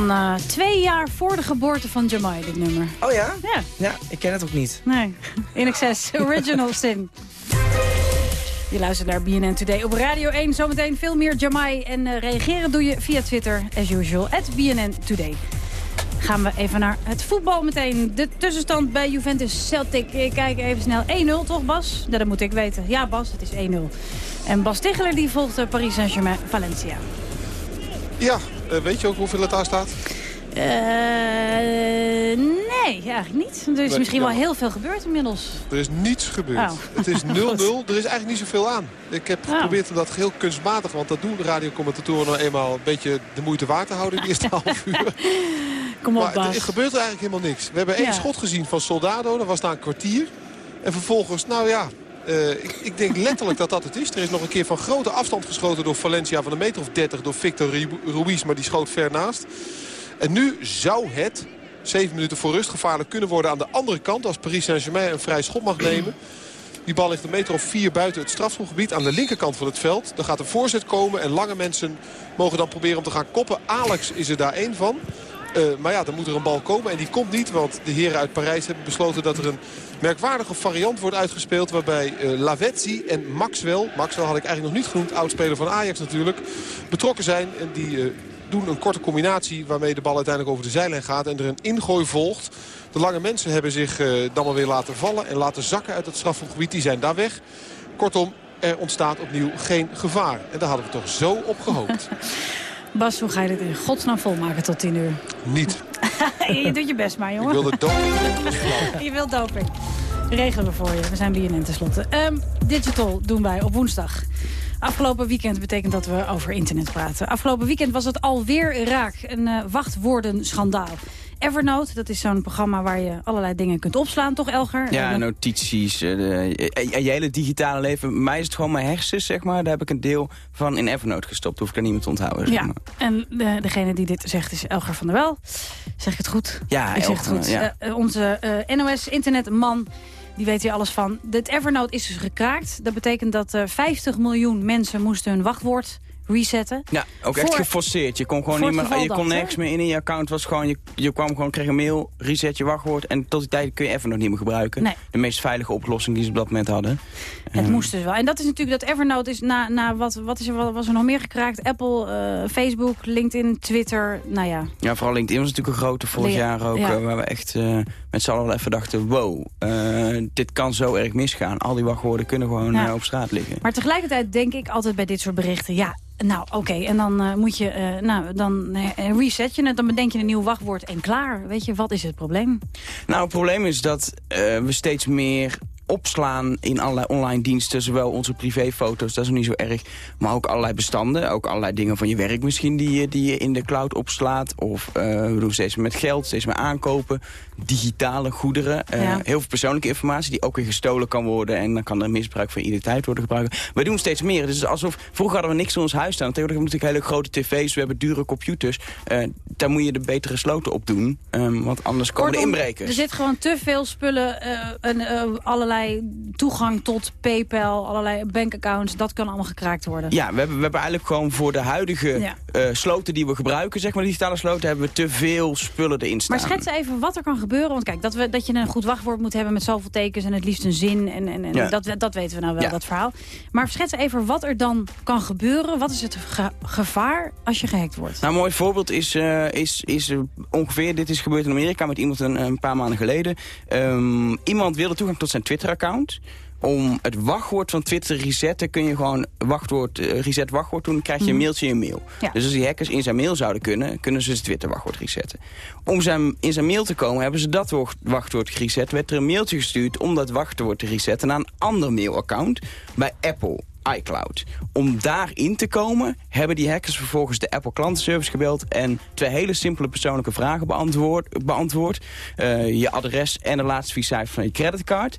[SPEAKER 8] Van eh, twee jaar voor de geboorte van Jamai, dit nummer.
[SPEAKER 9] Oh ja?
[SPEAKER 8] Ja.
[SPEAKER 9] Ja, ik ken het ook niet.
[SPEAKER 8] Nee, in excess. Original Sin. Je luistert naar BNN Today op Radio 1. Zometeen veel meer Jamai. En eh, reageren doe je via Twitter, as usual, at BNN Today. Gaan we even naar het voetbal meteen. De tussenstand bij Juventus Celtic. Ik kijk even snel. 1-0 toch, Bas? Ja, dat moet ik weten. Ja, Bas, het is 1-0. En Bas Ticheler die volgt eh, Paris Saint-Germain Valencia.
[SPEAKER 12] Ja, weet je ook hoeveel het daar staat?
[SPEAKER 8] Eh, nee, eigenlijk niet. Er is
[SPEAKER 12] Nee,
[SPEAKER 8] misschien wel heel veel gebeurd inmiddels.
[SPEAKER 12] Er is niets gebeurd.
[SPEAKER 8] Oh.
[SPEAKER 12] Het is 0-0. Er is eigenlijk niet zoveel aan. Ik heb
[SPEAKER 8] Oh.
[SPEAKER 12] geprobeerd om dat heel kunstmatig... want dat doen de radiocommentatoren nou eenmaal een beetje de moeite waard te houden... in de eerste half uur.
[SPEAKER 8] Kom op,
[SPEAKER 12] Maar
[SPEAKER 8] Bas.
[SPEAKER 12] er gebeurt er eigenlijk helemaal niks. We hebben één
[SPEAKER 8] Ja.
[SPEAKER 12] schot gezien van Soldado. Dat was na een kwartier. En vervolgens, nou ja, Eh, ik, ik denk letterlijk dat dat het is. Er is nog een keer van grote afstand geschoten door Valencia van een meter of 30 door Victor Ru- Ruiz. Maar die schoot ver naast. En nu zou het, zeven minuten voor rust, gevaarlijk kunnen worden aan de andere kant. Als Paris Saint-Germain een vrij schot mag nemen. Die bal ligt een meter of vier buiten het strafschopgebied aan de linkerkant van het veld. Dan gaat een voorzet komen en lange mensen mogen dan proberen om te gaan koppen. Alex is er daar één van. Eh, maar ja, dan moet er een bal komen en die komt niet. Want de heren uit Parijs hebben besloten dat er een merkwaardige variant wordt uitgespeeld. Waarbij Lavezzi en Maxwell, Maxwell had ik eigenlijk nog niet genoemd, oudspeler van Ajax natuurlijk, betrokken zijn. En die eh, doen een korte combinatie waarmee de bal uiteindelijk over de zijlijn gaat. En er een ingooi volgt. De lange mensen hebben zich dan maar weer laten vallen en laten zakken uit het strafschopgebied. Die zijn daar weg. Kortom, er ontstaat opnieuw geen gevaar. En daar hadden we toch zo op gehoopt.
[SPEAKER 8] Bas, hoe ga je dit in godsnaam volmaken tot 10 uur?
[SPEAKER 12] Niet.
[SPEAKER 8] je doet je best maar, jongen.
[SPEAKER 12] Ik wilde doping.
[SPEAKER 8] je wilt doping. Regelen we voor je. We zijn BNN tenslotte. Ehm digital doen wij op woensdag. Afgelopen weekend betekent dat we over internet praten. Afgelopen weekend was het alweer raak. Een eh, wachtwoordenschandaal. Evernote, dat is zo'n programma waar je allerlei dingen kunt opslaan, toch Elger?
[SPEAKER 10] Ja, notities, de, eh, je hele digitale leven. Mij is het gewoon mijn hersens, zeg maar. Daar heb ik een deel van in Evernote gestopt. Hoef ik er niet meer te onthouden. zeg
[SPEAKER 8] ja,
[SPEAKER 10] maar.
[SPEAKER 8] en de, degene die dit zegt is Elger van der Wel. Zeg ik het goed?
[SPEAKER 10] Ja,
[SPEAKER 8] ik zeg het goed.
[SPEAKER 10] ja.
[SPEAKER 8] Onze NOS-internetman, die weet hier alles van. Het Evernote is dus gekraakt. Dat betekent dat eh 50 miljoen mensen moesten hun wachtwoord resetten.
[SPEAKER 10] Ja, ook echt geforceerd. Je kon gewoon niet meer, je kon
[SPEAKER 8] hè?
[SPEAKER 10] meer in in je account. Was gewoon, je, je kwam gewoon, kreeg een mail, reset je wachtwoord. En tot die tijd kun je Evernote niet meer gebruiken.
[SPEAKER 8] Nee.
[SPEAKER 10] De meest veilige oplossing die ze op dat moment hadden.
[SPEAKER 8] Het
[SPEAKER 10] Eh,
[SPEAKER 8] moest dus wel. En dat is natuurlijk dat Evernote is na, na wat, wat is er, wat was er nog meer gekraakt? Apple, eh, Facebook, LinkedIn, Twitter. Nou ja,
[SPEAKER 10] Ja, vooral LinkedIn was natuurlijk een grote vorig
[SPEAKER 8] Ja,
[SPEAKER 10] jaar ook.
[SPEAKER 8] ja.
[SPEAKER 10] eh, waar we echt met z'n allen wel even dachten... wow, dit kan zo erg misgaan. Al die wachtwoorden kunnen gewoon
[SPEAKER 8] Ja.
[SPEAKER 10] op straat liggen.
[SPEAKER 8] Maar tegelijkertijd denk ik altijd bij dit soort berichten... ja, nou oké, en dan eh, moet je, eh, nou, dan eh, reset je het... dan bedenk je een nieuw wachtwoord en klaar. Weet je, wat is het probleem?
[SPEAKER 10] Nou, het probleem is dat we steeds meer opslaan in allerlei online diensten. Zowel onze privéfoto's, dat is nog niet zo erg. Maar ook allerlei bestanden. Ook allerlei dingen van je werk misschien die je, die je in de cloud opslaat. Of eh, we doen steeds meer met geld, steeds meer aankopen. Digitale goederen. eh,
[SPEAKER 8] Ja.
[SPEAKER 10] Heel veel persoonlijke informatie die ook weer gestolen kan worden. En dan kan er misbruik van identiteit worden gebruikt. We doen steeds meer. Dus het is alsof, vroeger hadden we niks in ons huis staan. Tegenwoordig hebben we natuurlijk hele grote tv's. We hebben dure computers. Eh, daar moet je de betere sloten op doen. Ehm, want anders komen de inbrekers.
[SPEAKER 8] Er zit gewoon te veel spullen, en, eh, allerlei toegang tot PayPal, allerlei bankaccounts. Dat kan allemaal gekraakt worden.
[SPEAKER 10] Ja, we hebben, we hebben eigenlijk gewoon voor de huidige
[SPEAKER 8] Ja.
[SPEAKER 10] eh, sloten die we gebruiken, zeg maar, digitale sloten, hebben we te veel spullen erin staan.
[SPEAKER 8] Maar schets even wat er kan gebeuren. Want kijk, dat, we, dat je een goed wachtwoord moet hebben met zoveel tekens... en het liefst een zin. En, en, en
[SPEAKER 10] Ja.
[SPEAKER 8] dat, dat weten we nou wel,
[SPEAKER 10] Ja.
[SPEAKER 8] dat verhaal. Maar schets even wat er dan kan gebeuren. Wat is het ge- gevaar als je gehackt wordt?
[SPEAKER 10] Nou, een mooi voorbeeld is, eh, is, is eh, ongeveer, dit is gebeurd in Amerika met iemand een, een paar maanden geleden. Ehm, iemand wilde toegang tot zijn Twitter-account. Om het wachtwoord van Twitter te resetten kun je gewoon wachtwoord, eh, reset wachtwoord doen. Dan krijg je een
[SPEAKER 8] Mhm.
[SPEAKER 10] mailtje in je mail.
[SPEAKER 8] Ja.
[SPEAKER 10] Dus als die hackers in zijn mail zouden kunnen, kunnen ze zijn Twitter wachtwoord resetten. Om zijn, in zijn mail te komen hebben ze dat wacht- wachtwoord gereset. Werd er een mailtje gestuurd om dat wachtwoord te resetten naar een ander mailaccount bij Apple iCloud. Om daarin te komen hebben die hackers vervolgens de Apple klantenservice gebeld... en twee hele simpele persoonlijke vragen beantwoord. beantwoord. Eh, je adres en de laatste vier cijfers van je creditcard.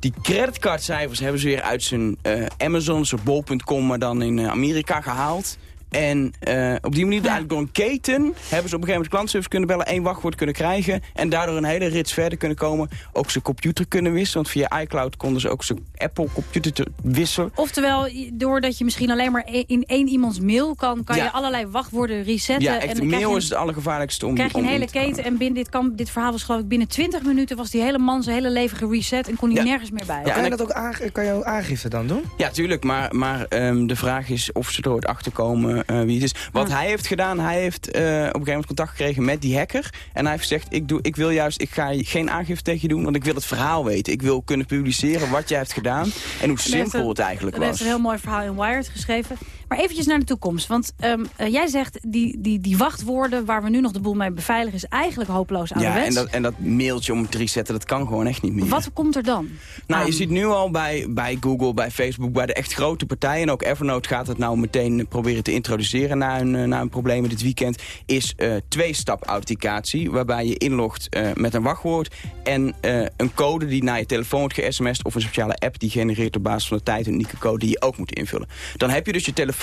[SPEAKER 10] Die creditcardcijfers hebben ze weer uit zijn eh, Amazon, zijn bol.com... maar dan in eh, Amerika gehaald. En eh, op die manier, eigenlijk door een keten... hebben ze op een gegeven moment de klantenservice kunnen bellen... één wachtwoord kunnen krijgen... en daardoor een hele rits verder kunnen komen. Ook zijn computer kunnen wisselen. Want via iCloud konden ze ook zijn Apple-computer te wisselen.
[SPEAKER 8] Oftewel, doordat je misschien alleen maar e- in één iemands mail kan... kan
[SPEAKER 10] Ja.
[SPEAKER 8] je allerlei wachtwoorden resetten.
[SPEAKER 10] Ja,
[SPEAKER 8] en
[SPEAKER 10] echt,
[SPEAKER 8] krijg
[SPEAKER 10] mail
[SPEAKER 8] je
[SPEAKER 10] is het allergevaarlijkste om
[SPEAKER 8] krijg je een hele keten en binnen dit, kan, dit verhaal was geloof ik binnen 20 minuten... was die hele man zijn hele leven gereset en kon hij
[SPEAKER 10] Ja.
[SPEAKER 8] nergens meer bij.
[SPEAKER 10] Ja,
[SPEAKER 9] kan, je
[SPEAKER 10] en
[SPEAKER 9] dat ook aange- kan je ook aangifte dan doen?
[SPEAKER 10] Ja, tuurlijk. Maar, maar ehm, de vraag is of ze er ooit achter komen wie het is. Wat hij heeft gedaan, hij heeft eh, op een gegeven moment contact gekregen met die hacker. En hij heeft gezegd, ik, doe, ik wil juist, ik ga geen aangifte tegen je doen, want ik wil het verhaal weten. Ik wil kunnen publiceren wat jij hebt gedaan en hoe simpel het eigenlijk
[SPEAKER 8] Er heeft
[SPEAKER 10] was.
[SPEAKER 8] een heel mooi verhaal in Wired geschreven. Maar eventjes naar de toekomst. Want ehm, eh, jij zegt, die, die, die wachtwoorden waar we nu nog de boel mee beveiligen... is eigenlijk hopeloos
[SPEAKER 10] Ja,
[SPEAKER 8] ouderwets.
[SPEAKER 10] en dat, en dat mailtje om te resetten, dat kan gewoon echt niet meer.
[SPEAKER 8] Wat komt er dan?
[SPEAKER 10] Nou, je
[SPEAKER 8] aan?
[SPEAKER 10] ziet nu al bij, bij Google, bij Facebook, bij de echt grote partijen... en ook Evernote gaat het nou meteen proberen te introduceren na een, eh, na een probleem dit weekend... is eh, twee-stap authenticatie, waarbij je inlogt met een wachtwoord... en een code die naar je telefoon wordt ge-sms'd... of een speciale app die genereert op basis van de tijd een unieke code... die je ook moet invullen. Dan heb je dus je telefoon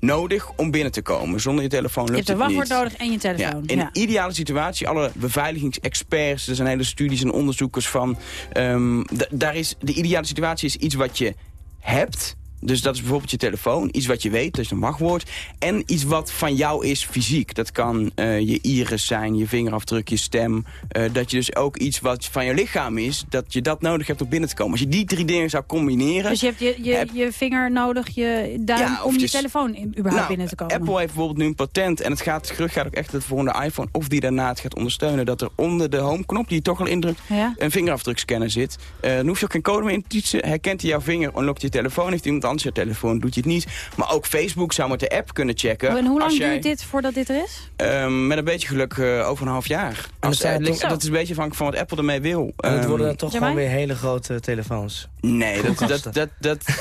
[SPEAKER 10] nodig om binnen te komen. Zonder je telefoon
[SPEAKER 8] Je
[SPEAKER 10] lukt
[SPEAKER 8] hebt een
[SPEAKER 10] het niet.
[SPEAKER 8] wachtwoord nodig en je
[SPEAKER 10] Ja,
[SPEAKER 8] telefoon.
[SPEAKER 10] in een ideale situatie, alle beveiligingsexperts, er zijn hele studies en onderzoekers van. ehm, daar is, de ideale situatie is iets wat je hebt. Dus dat is bijvoorbeeld je telefoon, iets wat je weet, dat is een wachtwoord. En iets wat van jou is fysiek. Dat kan eh, je iris zijn, je vingerafdruk, je stem. Eh, dat je dus ook iets wat van je lichaam is, dat je dat nodig hebt om binnen te komen. Als je die drie dingen zou combineren...
[SPEAKER 8] Dus je hebt je, je, je vinger nodig, je duim,
[SPEAKER 10] Ja,
[SPEAKER 8] om je telefoon in, überhaupt
[SPEAKER 10] Nou,
[SPEAKER 8] binnen te komen.
[SPEAKER 10] Apple heeft bijvoorbeeld nu een patent. En het gaat, het gerucht gaat ook echt dat de volgende iPhone... of die daarna het gaat ondersteunen... dat er onder de homeknop, die je toch al indrukt...
[SPEAKER 8] Ja?
[SPEAKER 10] een vingerafdrukscanner zit. Eh dan hoef je ook geen code meer in te toetsen. Herkent hij jouw vinger, unlockt je telefoon. Heeft iemand anders je telefoon, doet je het niet. Maar ook Facebook zou met de app kunnen checken.
[SPEAKER 8] Oh, en hoe lang
[SPEAKER 10] jij,
[SPEAKER 8] duurt dit voordat dit er is?
[SPEAKER 10] ehm, met een beetje geluk eh, over een half jaar. Als, eh, ligt- dat is een beetje afhankelijk van wat Apple ermee wil.
[SPEAKER 9] En het
[SPEAKER 10] Ehm,
[SPEAKER 9] worden dan toch
[SPEAKER 8] Ja,
[SPEAKER 9] gewoon weer hele grote telefoons.
[SPEAKER 10] Nee, dat, dat, dat, dat,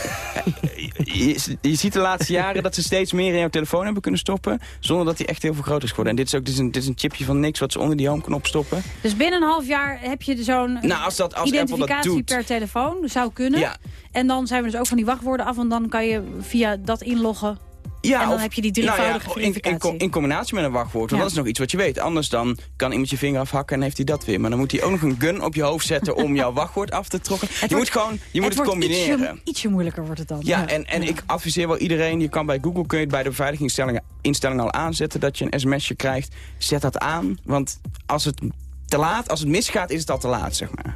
[SPEAKER 10] je, je ziet de laatste jaren dat ze steeds meer in jouw telefoon hebben kunnen stoppen... zonder dat die echt heel veel groter is geworden. En dit is ook dit is een, dit is een chipje van niks wat ze onder die homeknop stoppen.
[SPEAKER 8] Dus binnen een half jaar heb je zo'n
[SPEAKER 10] Nou, als dat- als Apple dat
[SPEAKER 8] identificatie
[SPEAKER 10] doet.
[SPEAKER 8] per telefoon. Zou kunnen.
[SPEAKER 10] Ja.
[SPEAKER 8] En dan zijn we dus ook van die wachtwoorden af. En dan kan je via dat inloggen.
[SPEAKER 10] Ja,
[SPEAKER 8] en dan
[SPEAKER 10] of-
[SPEAKER 8] heb je die
[SPEAKER 10] nou ja,
[SPEAKER 8] drievoudige
[SPEAKER 10] in, in,
[SPEAKER 8] verificatie.
[SPEAKER 10] co- in combinatie met een wachtwoord. Want
[SPEAKER 8] Ja.
[SPEAKER 10] dat is nog iets wat je weet. Anders dan kan iemand je vinger afhakken en heeft hij dat weer. Maar dan moet hij ook nog een gun op je hoofd zetten om jouw wachtwoord af te trokken. Je moet gewoon je moet het,
[SPEAKER 8] wordt
[SPEAKER 10] combineren.
[SPEAKER 8] Ietsje, ietsje moeilijker wordt het dan.
[SPEAKER 10] Ja, en, en ik adviseer wel iedereen, je kan bij Google kun je het bij de beveiligingsinstellingen instellingen al aanzetten dat je een sms'je krijgt. Zet dat aan, want als het te laat, als het misgaat, is het al te laat, zeg maar.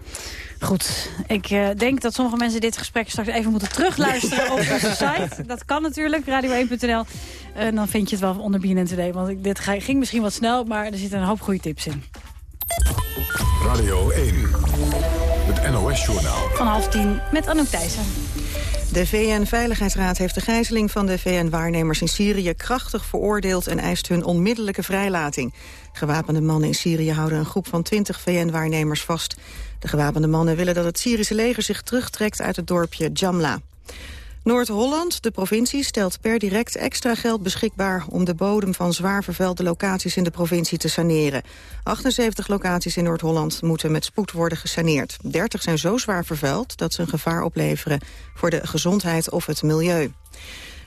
[SPEAKER 8] Goed, ik eh, denk dat sommige mensen dit gesprek straks even moeten terugluisteren op onze site. Dat kan natuurlijk, radio1.nl. En dan vind je het wel onder BNN Today. Want ik, dit ging misschien wat snel, maar er zitten een hoop goede tips in.
[SPEAKER 7] Radio 1. Het NOS-journaal.
[SPEAKER 8] Van half tien met Anouk Thijssen.
[SPEAKER 1] De VN-veiligheidsraad heeft de gijzeling van de VN-waarnemers in Syrië krachtig veroordeeld en eist hun onmiddellijke vrijlating. Gewapende mannen in Syrië houden een groep van 20 VN-waarnemers vast. De gewapende mannen willen dat het Syrische leger zich terugtrekt uit het dorpje Jamla. Noord-Holland, de provincie, stelt per direct extra geld beschikbaar... om de bodem van zwaar vervuilde locaties in de provincie te saneren. 78 locaties in Noord-Holland moeten met spoed worden gesaneerd. 30 zijn zo zwaar vervuild dat ze een gevaar opleveren... voor de gezondheid of het milieu.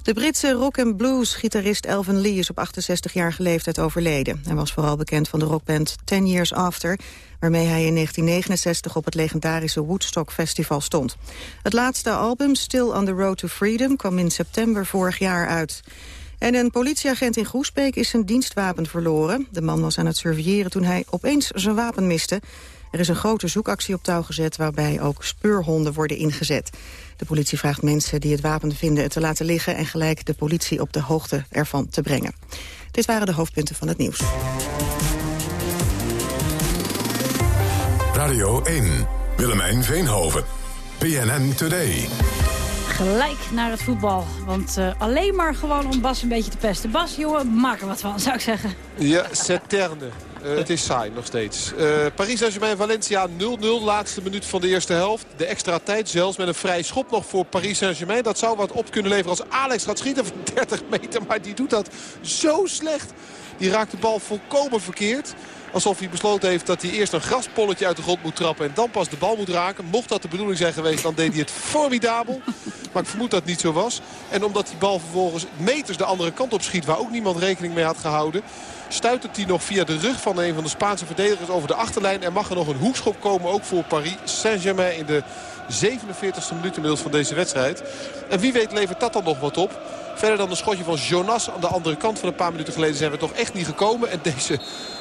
[SPEAKER 1] De Britse rock and blues gitarist Elvin Lee is op 68-jarige leeftijd overleden. Hij was vooral bekend van de rockband Ten Years After... waarmee hij in 1969 op het legendarische Woodstock Festival stond. Het laatste album, Still on the Road to Freedom, kwam in september vorig jaar uit. En een politieagent in Groesbeek is zijn dienstwapen verloren. De man was aan het surveilleren toen hij opeens zijn wapen miste. Er is een grote zoekactie op touw gezet waarbij ook speurhonden worden ingezet. De politie vraagt mensen die het wapen vinden het te laten liggen... en gelijk de politie op de hoogte ervan te brengen. Dit waren de hoofdpunten van het nieuws.
[SPEAKER 7] Radio 1. Willemijn Veenhoven. PNN Today.
[SPEAKER 8] Gelijk naar het voetbal. Want eh, alleen maar gewoon om Bas een beetje te pesten. Bas, jongen, maak er wat van, zou ik zeggen.
[SPEAKER 12] Ja, Seterne. Eh, het is saai nog steeds. Eh, Paris Saint-Germain-Valencia 0-0. Laatste minuut van de eerste helft. De extra tijd zelfs met een vrij schop nog voor Paris Saint-Germain. Dat zou wat op kunnen leveren als Alex gaat schieten van 30 meter. Maar die doet dat zo slecht. Die raakt de bal volkomen verkeerd. Alsof hij besloten heeft dat hij eerst een graspolletje uit de grond moet trappen... en dan pas de bal moet raken. Mocht dat de bedoeling zijn geweest, dan deed hij het formidabel. Maar ik vermoed dat het niet zo was. En omdat die bal vervolgens meters de andere kant op schiet... waar ook niemand rekening mee had gehouden... stuitert hij nog via de rug van een van de Spaanse verdedigers over de achterlijn. En mag er nog een hoekschop komen, ook voor Paris Saint-Germain... in de 47e minuut inmiddels van deze wedstrijd. En wie weet levert dat dan nog wat op. Verder dan een schotje van Jonas aan de andere kant van een paar minuten geleden zijn we toch echt niet gekomen. En deze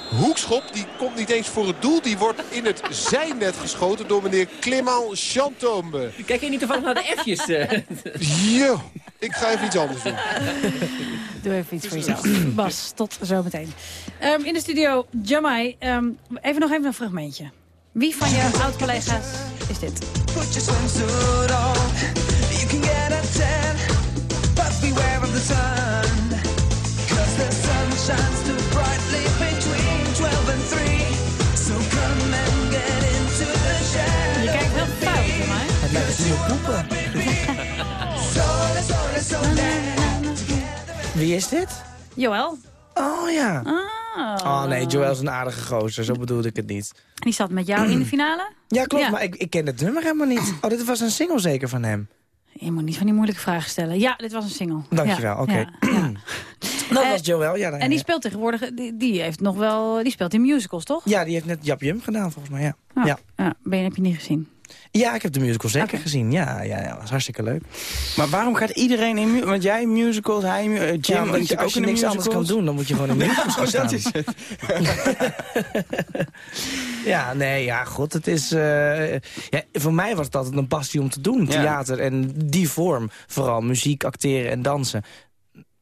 [SPEAKER 12] hoekschop die komt niet eens voor het doel. Die wordt in het zijnet geschoten door meneer Clément Chantombe.
[SPEAKER 13] Kijk je niet toevallig naar de F'jes? eh?
[SPEAKER 12] Jo, ik ga even iets anders doen.
[SPEAKER 8] Doe even iets voor jezelf. Bas, tot zometeen. Ehm in de studio, Jamai. ehm, even nog even een fragmentje. Wie van je oud-collega's is dit?
[SPEAKER 26] Put your swimsuit on. You can get a tan, but beware of the sun.
[SPEAKER 9] Poepen. Wie is dit?
[SPEAKER 8] Joël.
[SPEAKER 9] Oh ja.
[SPEAKER 8] Ah.
[SPEAKER 9] Oh nee, Joël is een aardige gozer. Zo bedoelde ik het niet.
[SPEAKER 8] Die zat met jou in de finale?
[SPEAKER 9] Ja, klopt.
[SPEAKER 8] Ja.
[SPEAKER 9] Maar ik, ik ken het nummer helemaal niet. Oh, dit was een single zeker van hem.
[SPEAKER 8] Je moet niet van die moeilijke vragen stellen. Ja, dit was een single.
[SPEAKER 9] Dankjewel,
[SPEAKER 8] Ja,
[SPEAKER 9] oké.
[SPEAKER 8] ja.
[SPEAKER 9] Dat
[SPEAKER 8] Eh,
[SPEAKER 9] was Joël, ja.
[SPEAKER 8] En die speelt tegenwoordig, die, die heeft nog wel, die speelt in musicals, toch?
[SPEAKER 9] Ja, die heeft net Jap Jum gedaan volgens mij, ja.
[SPEAKER 8] Ah,
[SPEAKER 9] Ja.
[SPEAKER 8] ja. Ben je, heb je niet gezien?
[SPEAKER 9] Ja, ik heb de musical zeker gezien. Ja, ja, ja, was hartstikke leuk.
[SPEAKER 10] Maar waarom gaat iedereen in... Want jij musicals, hij... eh, Jim,
[SPEAKER 9] Ja, je, als je niks anders kan doen, dan moet je gewoon in musicals gaan staan.
[SPEAKER 10] dat is het.
[SPEAKER 9] Ja, nee, ja, god, het is... eh, ja, voor mij was het altijd een passie om te doen,
[SPEAKER 10] Ja.
[SPEAKER 9] theater. En die vorm, vooral muziek, acteren en dansen.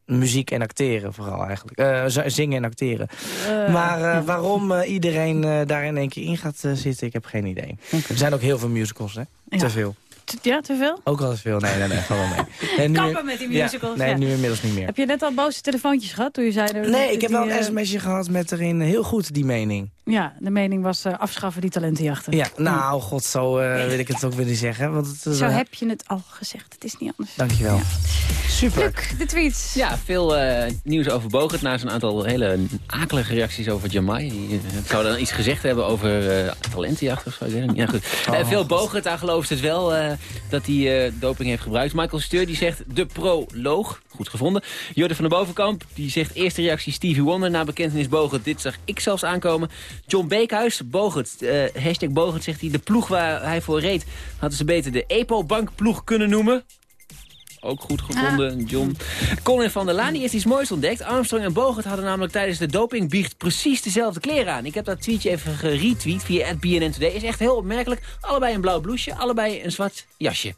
[SPEAKER 9] Muziek en acteren vooral eigenlijk. Eh, zingen en acteren.
[SPEAKER 8] Eh,
[SPEAKER 9] maar eh, waarom iedereen daar in één keer in gaat zitten, ik heb geen idee. Er zijn ook heel veel musicals, hè?
[SPEAKER 8] Ja.
[SPEAKER 9] Te veel.
[SPEAKER 8] Ja, te veel?
[SPEAKER 9] Ook al te veel. Nee, nee, nee, gewoon mee. Nee, nu-
[SPEAKER 8] Kappen met die
[SPEAKER 9] Ja,
[SPEAKER 8] musicals,
[SPEAKER 9] nee,
[SPEAKER 8] ja.
[SPEAKER 9] nu inmiddels niet meer.
[SPEAKER 8] Heb je net al boze telefoontjes gehad toen je zei... er-
[SPEAKER 9] Nee, ik heb wel een sms'je gehad met erin heel goed die mening.
[SPEAKER 8] Ja, de mening was eh, afschaffen die talentenjachten.
[SPEAKER 9] Ja, nou, god, zo eh, wil ik het ook willen zeggen. Want het is,
[SPEAKER 8] Zo
[SPEAKER 9] eh,
[SPEAKER 8] heb je het al gezegd, het is niet anders.
[SPEAKER 9] Dankjewel. Super.
[SPEAKER 8] Luc, de tweets.
[SPEAKER 13] Ja, veel nieuws over Bogert. Naast een aantal hele akelige reacties over Jamai. Die zou dan iets gezegd hebben over eh talentenjacht of zo. Ik weet het niet. Ja, goed. Eh,
[SPEAKER 9] Oh,
[SPEAKER 13] veel. Bogert, daar gelooft het wel eh, dat hij eh, doping heeft gebruikt. Michael Steur die zegt de proloog. Goed gevonden. Jordan van der Bovenkamp die zegt eerste reactie Stevie Wonder. Na bekentenis Bogert. Dit zag ik zelfs aankomen. John Beekhuis, Bogert. eh, hashtag Bogert zegt hij. De ploeg waar hij voor reed hadden ze beter de EPO-bankploeg kunnen noemen. Ook goed gevonden, John. Colin van der Laan die heeft iets moois ontdekt. Armstrong en Bogert hadden namelijk tijdens de dopingbiecht precies dezelfde kleren aan. Ik heb dat tweetje even geretweet via BNN Today. Is echt heel opmerkelijk. Allebei een blauw blouseje, allebei een zwart jasje.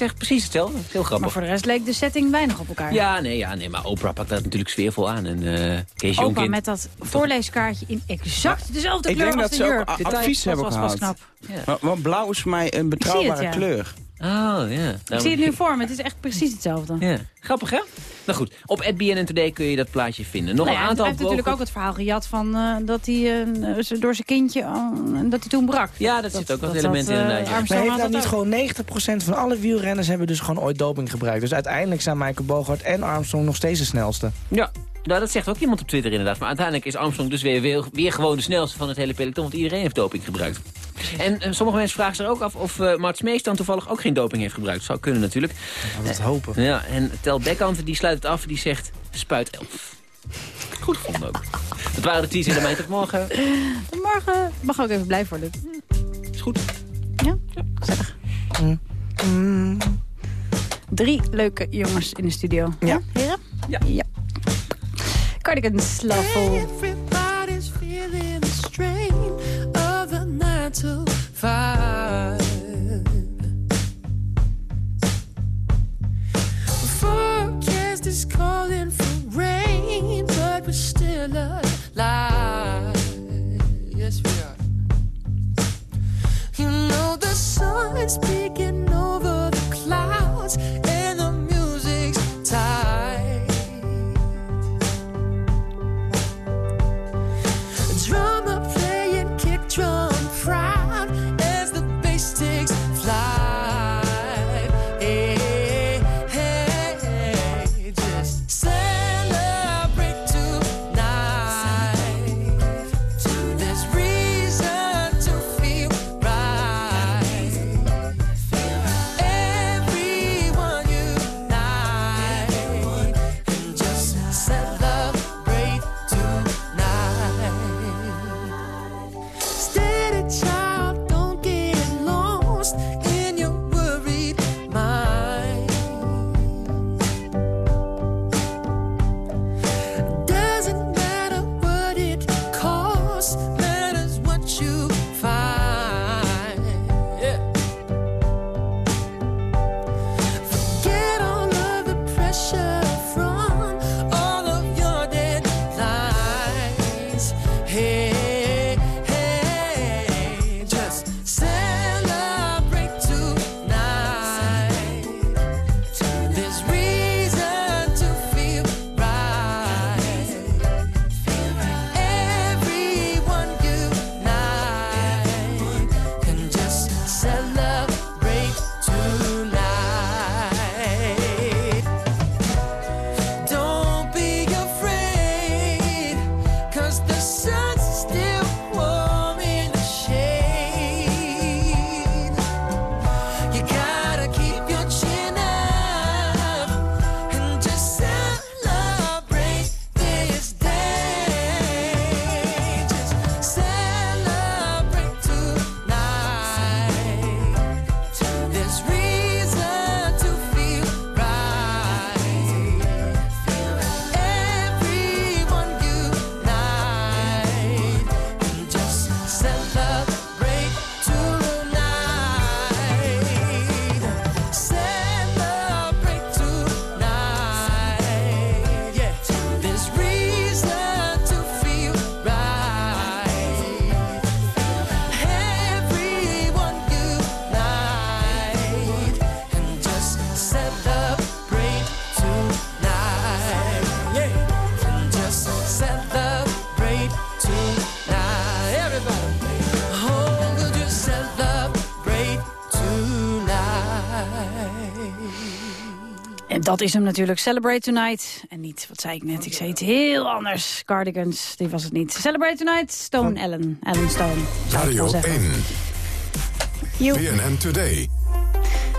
[SPEAKER 13] Echt precies hetzelfde. Heel
[SPEAKER 8] Maar
[SPEAKER 13] grappig.
[SPEAKER 8] voor de rest leek de setting weinig op elkaar.
[SPEAKER 13] Ja, nee, ja, nee, maar Oprah pakt dat natuurlijk sfeervol aan. En eh Kees
[SPEAKER 8] Opa
[SPEAKER 13] Jonkin...
[SPEAKER 8] met dat voorleeskaartje in exact dezelfde
[SPEAKER 10] Ik
[SPEAKER 8] kleur
[SPEAKER 10] denk
[SPEAKER 8] als
[SPEAKER 10] dat
[SPEAKER 8] de
[SPEAKER 10] ze ook
[SPEAKER 8] jurk. Detail,
[SPEAKER 10] advies
[SPEAKER 8] dat
[SPEAKER 10] hebben
[SPEAKER 8] was pas
[SPEAKER 10] gehad.
[SPEAKER 8] knap.
[SPEAKER 10] Maar, want blauw is voor mij een betrouwbare
[SPEAKER 8] ja.
[SPEAKER 10] kleur.
[SPEAKER 13] Oh, ja.
[SPEAKER 8] Ik zie het nu voor me, het is echt precies hetzelfde.
[SPEAKER 13] Ja, grappig hè? Nou goed, op BNN Today kun je dat plaatje vinden. Nog
[SPEAKER 8] Nou
[SPEAKER 13] een
[SPEAKER 8] ja,
[SPEAKER 13] aantal
[SPEAKER 8] Hij heeft natuurlijk ook het verhaal gejat van eh, dat hij eh, door zijn kindje oh, en dat hij toen brak.
[SPEAKER 13] Ja, dat, zit ook elementen
[SPEAKER 8] had,
[SPEAKER 13] in
[SPEAKER 8] eh,
[SPEAKER 13] inderdaad. ja.
[SPEAKER 9] Maar heeft nou
[SPEAKER 8] dat
[SPEAKER 9] niet
[SPEAKER 8] ook.
[SPEAKER 9] gewoon 90% van alle wielrenners hebben dus gewoon ooit doping gebruikt. Dus uiteindelijk zijn Michael Bogart en Armstrong nog steeds de snelste.
[SPEAKER 13] Ja, nou, dat zegt ook iemand op Twitter inderdaad. Maar uiteindelijk is Armstrong dus weer, weer, weer gewoon de snelste van het hele peloton. Want iedereen heeft doping gebruikt. En eh, sommige mensen vragen zich ook af of eh Mart Smees dan toevallig ook geen doping heeft gebruikt. Zou kunnen natuurlijk.
[SPEAKER 9] Laten we het hopen.
[SPEAKER 13] Ja, en Tel Bekkant die sluit het af. Die zegt spuit 11. Goed gevonden ook. Dat waren de tweets in de mijt. Tot morgen.
[SPEAKER 8] Tot morgen. Mag ook even blijven worden.
[SPEAKER 13] Is goed.
[SPEAKER 8] Ja, gezellig. Drie leuke jongens in de studio. Ja. Heren?
[SPEAKER 13] Ja.
[SPEAKER 8] ja. Cardigans, Loveful.
[SPEAKER 27] Everybody's feeling of to five. Forecast is calling for rain, but we're still alive. Yes, we are. You know the sun's peeking
[SPEAKER 8] dat is hem natuurlijk. Celebrate Tonight. En niet, wat zei ik net? Ik zei iets heel anders. Cardigans, die was het niet. Celebrate Tonight, Stone Ellen. Ellen Stone.
[SPEAKER 7] Radio
[SPEAKER 8] zeggen.
[SPEAKER 7] 1.
[SPEAKER 8] Joep.
[SPEAKER 7] BNN Today.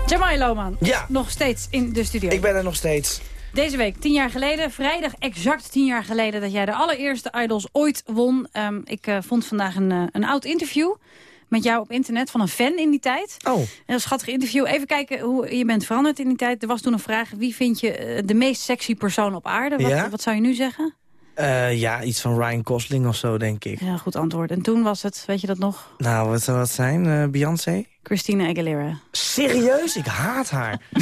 [SPEAKER 8] Jamal Lohman.
[SPEAKER 9] Ja.
[SPEAKER 8] Nog steeds in de studio.
[SPEAKER 9] Ik ben er nog steeds.
[SPEAKER 8] Deze week, tien jaar geleden, vrijdag exact tien jaar geleden... dat jij de allereerste Idols ooit won. Ehm, ik eh, vond vandaag een, eh, een oud interview met jou op internet van een fan in die tijd.
[SPEAKER 9] Oh.
[SPEAKER 8] Een schattig interview. Even kijken hoe je bent veranderd in die tijd. Er was toen een vraag, wie vind je eh, de meest sexy persoon op aarde? Wat,
[SPEAKER 9] Ja?
[SPEAKER 8] wat zou je nu zeggen?
[SPEAKER 9] Eh, ja, iets van Ryan Gosling of zo, denk ik.
[SPEAKER 8] Ja, goed antwoord. En toen was het, weet je dat nog?
[SPEAKER 9] Nou, wat zou dat zijn? Eh, Beyoncé?
[SPEAKER 8] Christina Aguilera.
[SPEAKER 9] Serieus? Ik haat haar.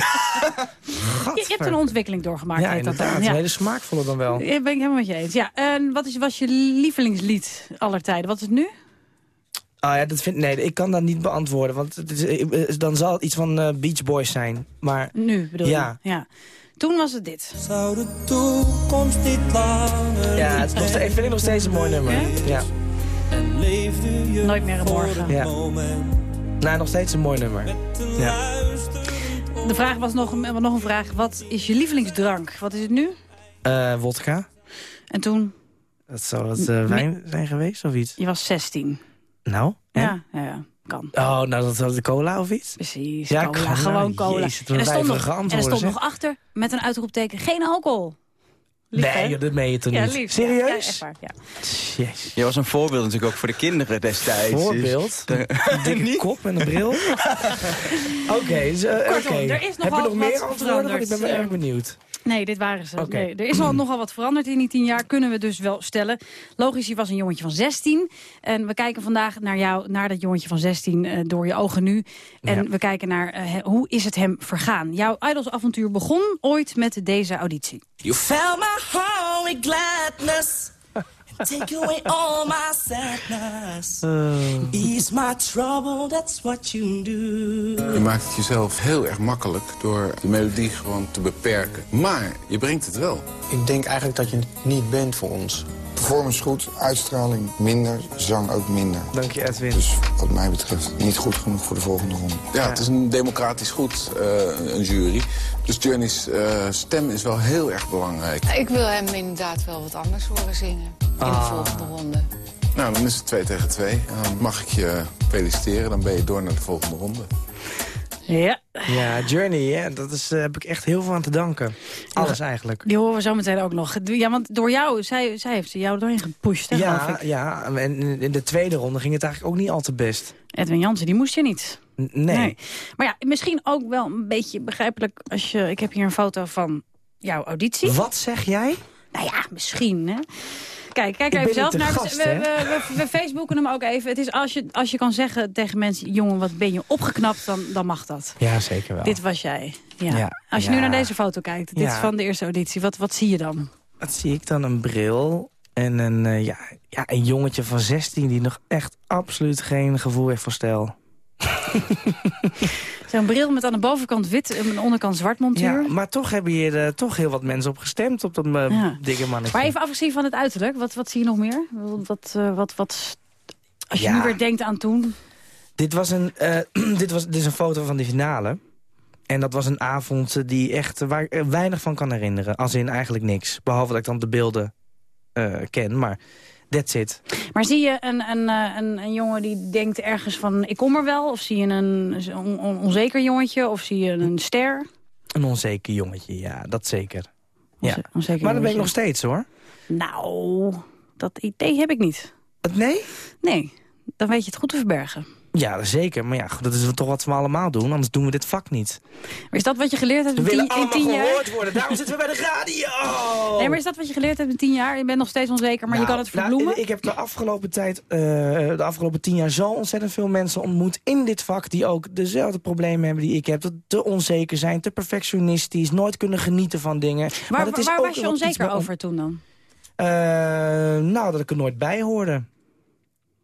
[SPEAKER 8] Je, je hebt een ontwikkeling doorgemaakt.
[SPEAKER 9] ja,
[SPEAKER 8] heet dat dan.
[SPEAKER 9] inderdaad. Een hele smaakvolle dan wel.
[SPEAKER 8] Ja, ben ik helemaal met je eens. Ja, en wat is, was je lievelingslied aller tijden? Wat is het nu?
[SPEAKER 9] Ah ja, dat vind, nee, ik kan dat niet beantwoorden. Want het is, eh, dan zal het iets van eh, Beach Boys zijn. Maar
[SPEAKER 8] Nu bedoel
[SPEAKER 9] Ja.
[SPEAKER 8] je? Ja. Toen was het dit.
[SPEAKER 28] Zou de toekomst niet langer
[SPEAKER 9] ja, het is nog, steeds- ik vind het nog steeds een mooi nummer. Ja?
[SPEAKER 28] En leefde je
[SPEAKER 8] Nooit meer een morgen.
[SPEAKER 9] Ja. Nou, nog steeds een mooi nummer. Ja.
[SPEAKER 8] De vraag was nog, een- nog een vraag. Wat is je lievelingsdrank? Wat is het nu?
[SPEAKER 9] Eh wodka.
[SPEAKER 8] En toen?
[SPEAKER 9] Dat zou het eh, wijn zijn geweest of iets?
[SPEAKER 8] Je was 16.
[SPEAKER 9] Nou?
[SPEAKER 8] Ja, ja, ja, kan.
[SPEAKER 9] Oh, nou, dat was de cola of iets?
[SPEAKER 8] Precies,
[SPEAKER 9] Ja,
[SPEAKER 8] cola, gewoon
[SPEAKER 9] nou,
[SPEAKER 8] cola.
[SPEAKER 9] jezus,
[SPEAKER 8] en er stond, nog, en er stond
[SPEAKER 9] zeg.
[SPEAKER 8] nog achter met een uitroepteken geen alcohol. Lief,
[SPEAKER 9] nee, joh, dat meen je toch
[SPEAKER 8] Ja,
[SPEAKER 9] niet?
[SPEAKER 8] lief.
[SPEAKER 9] Serieus?
[SPEAKER 8] Ja, ja, echt waar, ja.
[SPEAKER 9] Jezus.
[SPEAKER 10] Je was een voorbeeld natuurlijk ook voor de kinderen destijds. dus-
[SPEAKER 9] Voorbeeld?
[SPEAKER 10] De-
[SPEAKER 9] Een dikke kop en een bril? Oké, dus, eh, oké.
[SPEAKER 8] er is
[SPEAKER 9] Heb je nog meer
[SPEAKER 8] wat
[SPEAKER 9] antwoorden? Want ik ben wel erg benieuwd.
[SPEAKER 8] Nee, dit waren ze.
[SPEAKER 9] Oké.
[SPEAKER 8] Nee, er is al nogal wat veranderd in die tien jaar, kunnen we dus wel stellen. Logisch, je was een jongetje van 16. En we kijken vandaag naar jou, naar dat jongetje van 16, eh, door je ogen nu. En
[SPEAKER 9] Ja.
[SPEAKER 8] we kijken naar eh, hoe is het hem vergaan. Jouw Idols-avontuur begon ooit met deze auditie.
[SPEAKER 28] You my with gladness. Take away all my sadness. Ease my trouble, that's what you do.
[SPEAKER 29] Je maakt het jezelf heel erg makkelijk door de melodie gewoon te beperken. Maar je brengt het wel.
[SPEAKER 30] Ik denk eigenlijk dat je het niet bent voor ons.
[SPEAKER 31] Performance goed, uitstraling minder, zang ook minder.
[SPEAKER 9] Dank je, Edwin.
[SPEAKER 31] Dus wat mij betreft niet goed genoeg voor de volgende ronde.
[SPEAKER 29] Ja, het is een democratisch goed, eh, een jury. Dus Journey's eh, stem is wel heel erg belangrijk.
[SPEAKER 26] Ik wil hem inderdaad wel wat anders horen zingen in de
[SPEAKER 29] Ah.
[SPEAKER 26] volgende ronde.
[SPEAKER 29] Nou, dan is het 2 tegen 2. En dan mag ik je feliciteren. Dan ben je door naar de volgende ronde.
[SPEAKER 8] Ja.
[SPEAKER 9] Ja, Journey, hè, dat is, eh, heb ik echt heel veel aan te danken. Alles eigenlijk.
[SPEAKER 8] Die horen we zo meteen ook nog. Ja, want door jou, zij, zij heeft jou doorheen gepusht, hè, geloof
[SPEAKER 9] Ja,
[SPEAKER 8] ik.
[SPEAKER 9] ja, en in de tweede ronde ging het eigenlijk ook niet al te best.
[SPEAKER 8] Edwin Jansen, die moest je niet.
[SPEAKER 9] N- nee.
[SPEAKER 8] Maar ja, misschien ook wel een beetje begrijpelijk als je... Ik heb hier een foto van jouw auditie.
[SPEAKER 9] Wat zeg jij?
[SPEAKER 8] Nou ja, misschien, hè. Kijk, kijk er even zelf naar.
[SPEAKER 9] gast,
[SPEAKER 8] we, we, we, we Facebooken hem ook even. Het is als je, als je kan zeggen tegen mensen... jongen, wat ben je opgeknapt, dan, dan mag dat.
[SPEAKER 9] Ja, zeker wel.
[SPEAKER 8] Dit was jij. Ja.
[SPEAKER 9] Ja,
[SPEAKER 8] Als je
[SPEAKER 9] ja.
[SPEAKER 8] nu naar deze foto kijkt, dit
[SPEAKER 9] Ja.
[SPEAKER 8] is van de eerste auditie. Wat, wat zie je dan?
[SPEAKER 9] Wat zie ik dan? Een bril en een, eh, ja, ja, een jongetje van 16 die nog echt absoluut geen gevoel heeft voor stijl.
[SPEAKER 8] Zo'n bril met aan de bovenkant wit en aan de onderkant zwart montuur.
[SPEAKER 9] Ja, maar toch hebben hier eh, toch heel wat mensen op gestemd op dat
[SPEAKER 8] Ja.
[SPEAKER 9] dikke mannetje.
[SPEAKER 8] Maar even afgezien van het uiterlijk, wat, wat zie je nog meer? Wat, eh, wat, wat, als je
[SPEAKER 9] Ja.
[SPEAKER 8] nu weer denkt aan toen...
[SPEAKER 9] Dit, was een, dit, was, dit is een foto van de finale. En dat was een avond die echt, waar ik er weinig van kan herinneren. Als in eigenlijk niks. Behalve dat ik dan de beelden ken. Maar that's it.
[SPEAKER 8] Maar zie je een, een, eh, een, een jongen die denkt ergens van ik kom er wel? Of zie je een on- on- onzeker jongetje? Of zie je een ster?
[SPEAKER 9] Een onzeker jongetje, ja, dat zeker. Ja.
[SPEAKER 8] onzeker
[SPEAKER 9] maar dat ben ik nog steeds hoor.
[SPEAKER 8] Nou, dat idee heb ik niet.
[SPEAKER 9] Nee?
[SPEAKER 8] Nee, dan weet je het goed te verbergen.
[SPEAKER 9] Ja, zeker. Maar ja, goed, dat is toch wat we allemaal doen. Anders doen we dit vak niet.
[SPEAKER 8] Maar is dat wat je geleerd hebt in tien, in
[SPEAKER 9] allemaal
[SPEAKER 8] tien jaar?
[SPEAKER 9] gehoord worden. Daarom zitten we bij de radio.
[SPEAKER 8] Nee, maar is dat wat je geleerd hebt in tien jaar? Je bent nog steeds onzeker, maar je
[SPEAKER 9] Nou,
[SPEAKER 8] kan het
[SPEAKER 9] nou,
[SPEAKER 8] verbloemen?
[SPEAKER 9] ik heb de afgelopen tijd, eh, de afgelopen tien jaar zo ontzettend veel mensen ontmoet in dit vak die ook dezelfde problemen hebben die ik heb. Dat te onzeker zijn, te perfectionistisch, nooit kunnen genieten van dingen. maar
[SPEAKER 8] waar
[SPEAKER 9] dat is
[SPEAKER 8] waar
[SPEAKER 9] ook
[SPEAKER 8] was je onzeker
[SPEAKER 9] on-
[SPEAKER 8] over toen dan?
[SPEAKER 9] Eh, nou, dat ik er nooit bij hoorde.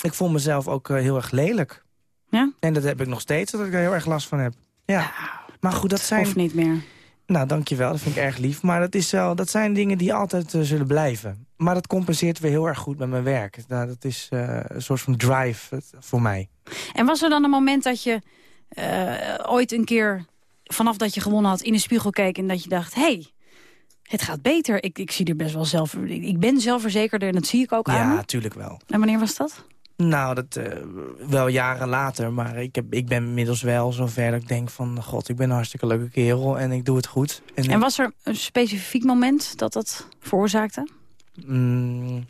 [SPEAKER 9] Ik vond mezelf ook eh, heel erg lelijk.
[SPEAKER 8] Ja?
[SPEAKER 9] En dat heb ik nog steeds, dat ik daar heel erg last van heb. Ja. Maar goed, dat zijn...
[SPEAKER 8] Of niet meer?
[SPEAKER 9] Nou, dankjewel. Dat vind ik erg lief. Maar dat, is wel, dat zijn dingen die altijd eh, zullen blijven. Maar dat compenseert weer heel erg goed met mijn werk. Nou, dat is eh, een soort van drive voor mij.
[SPEAKER 8] En was er dan een moment dat je eh, ooit een keer vanaf dat je gewonnen had in de spiegel keek... en dat je dacht, hé, hey, het gaat beter. Ik, ik zie er best wel zelf... Ik ben zelfverzekerder en dat zie ik ook aan
[SPEAKER 9] Ja, natuurlijk wel.
[SPEAKER 8] En wanneer was dat?
[SPEAKER 9] Nou, dat eh, wel jaren later. Maar ik, heb, ik ben inmiddels wel zover dat ik denk van... God, ik ben een hartstikke leuke kerel en ik doe het goed. En,
[SPEAKER 8] En was er een specifiek moment dat dat veroorzaakte?
[SPEAKER 9] Mm,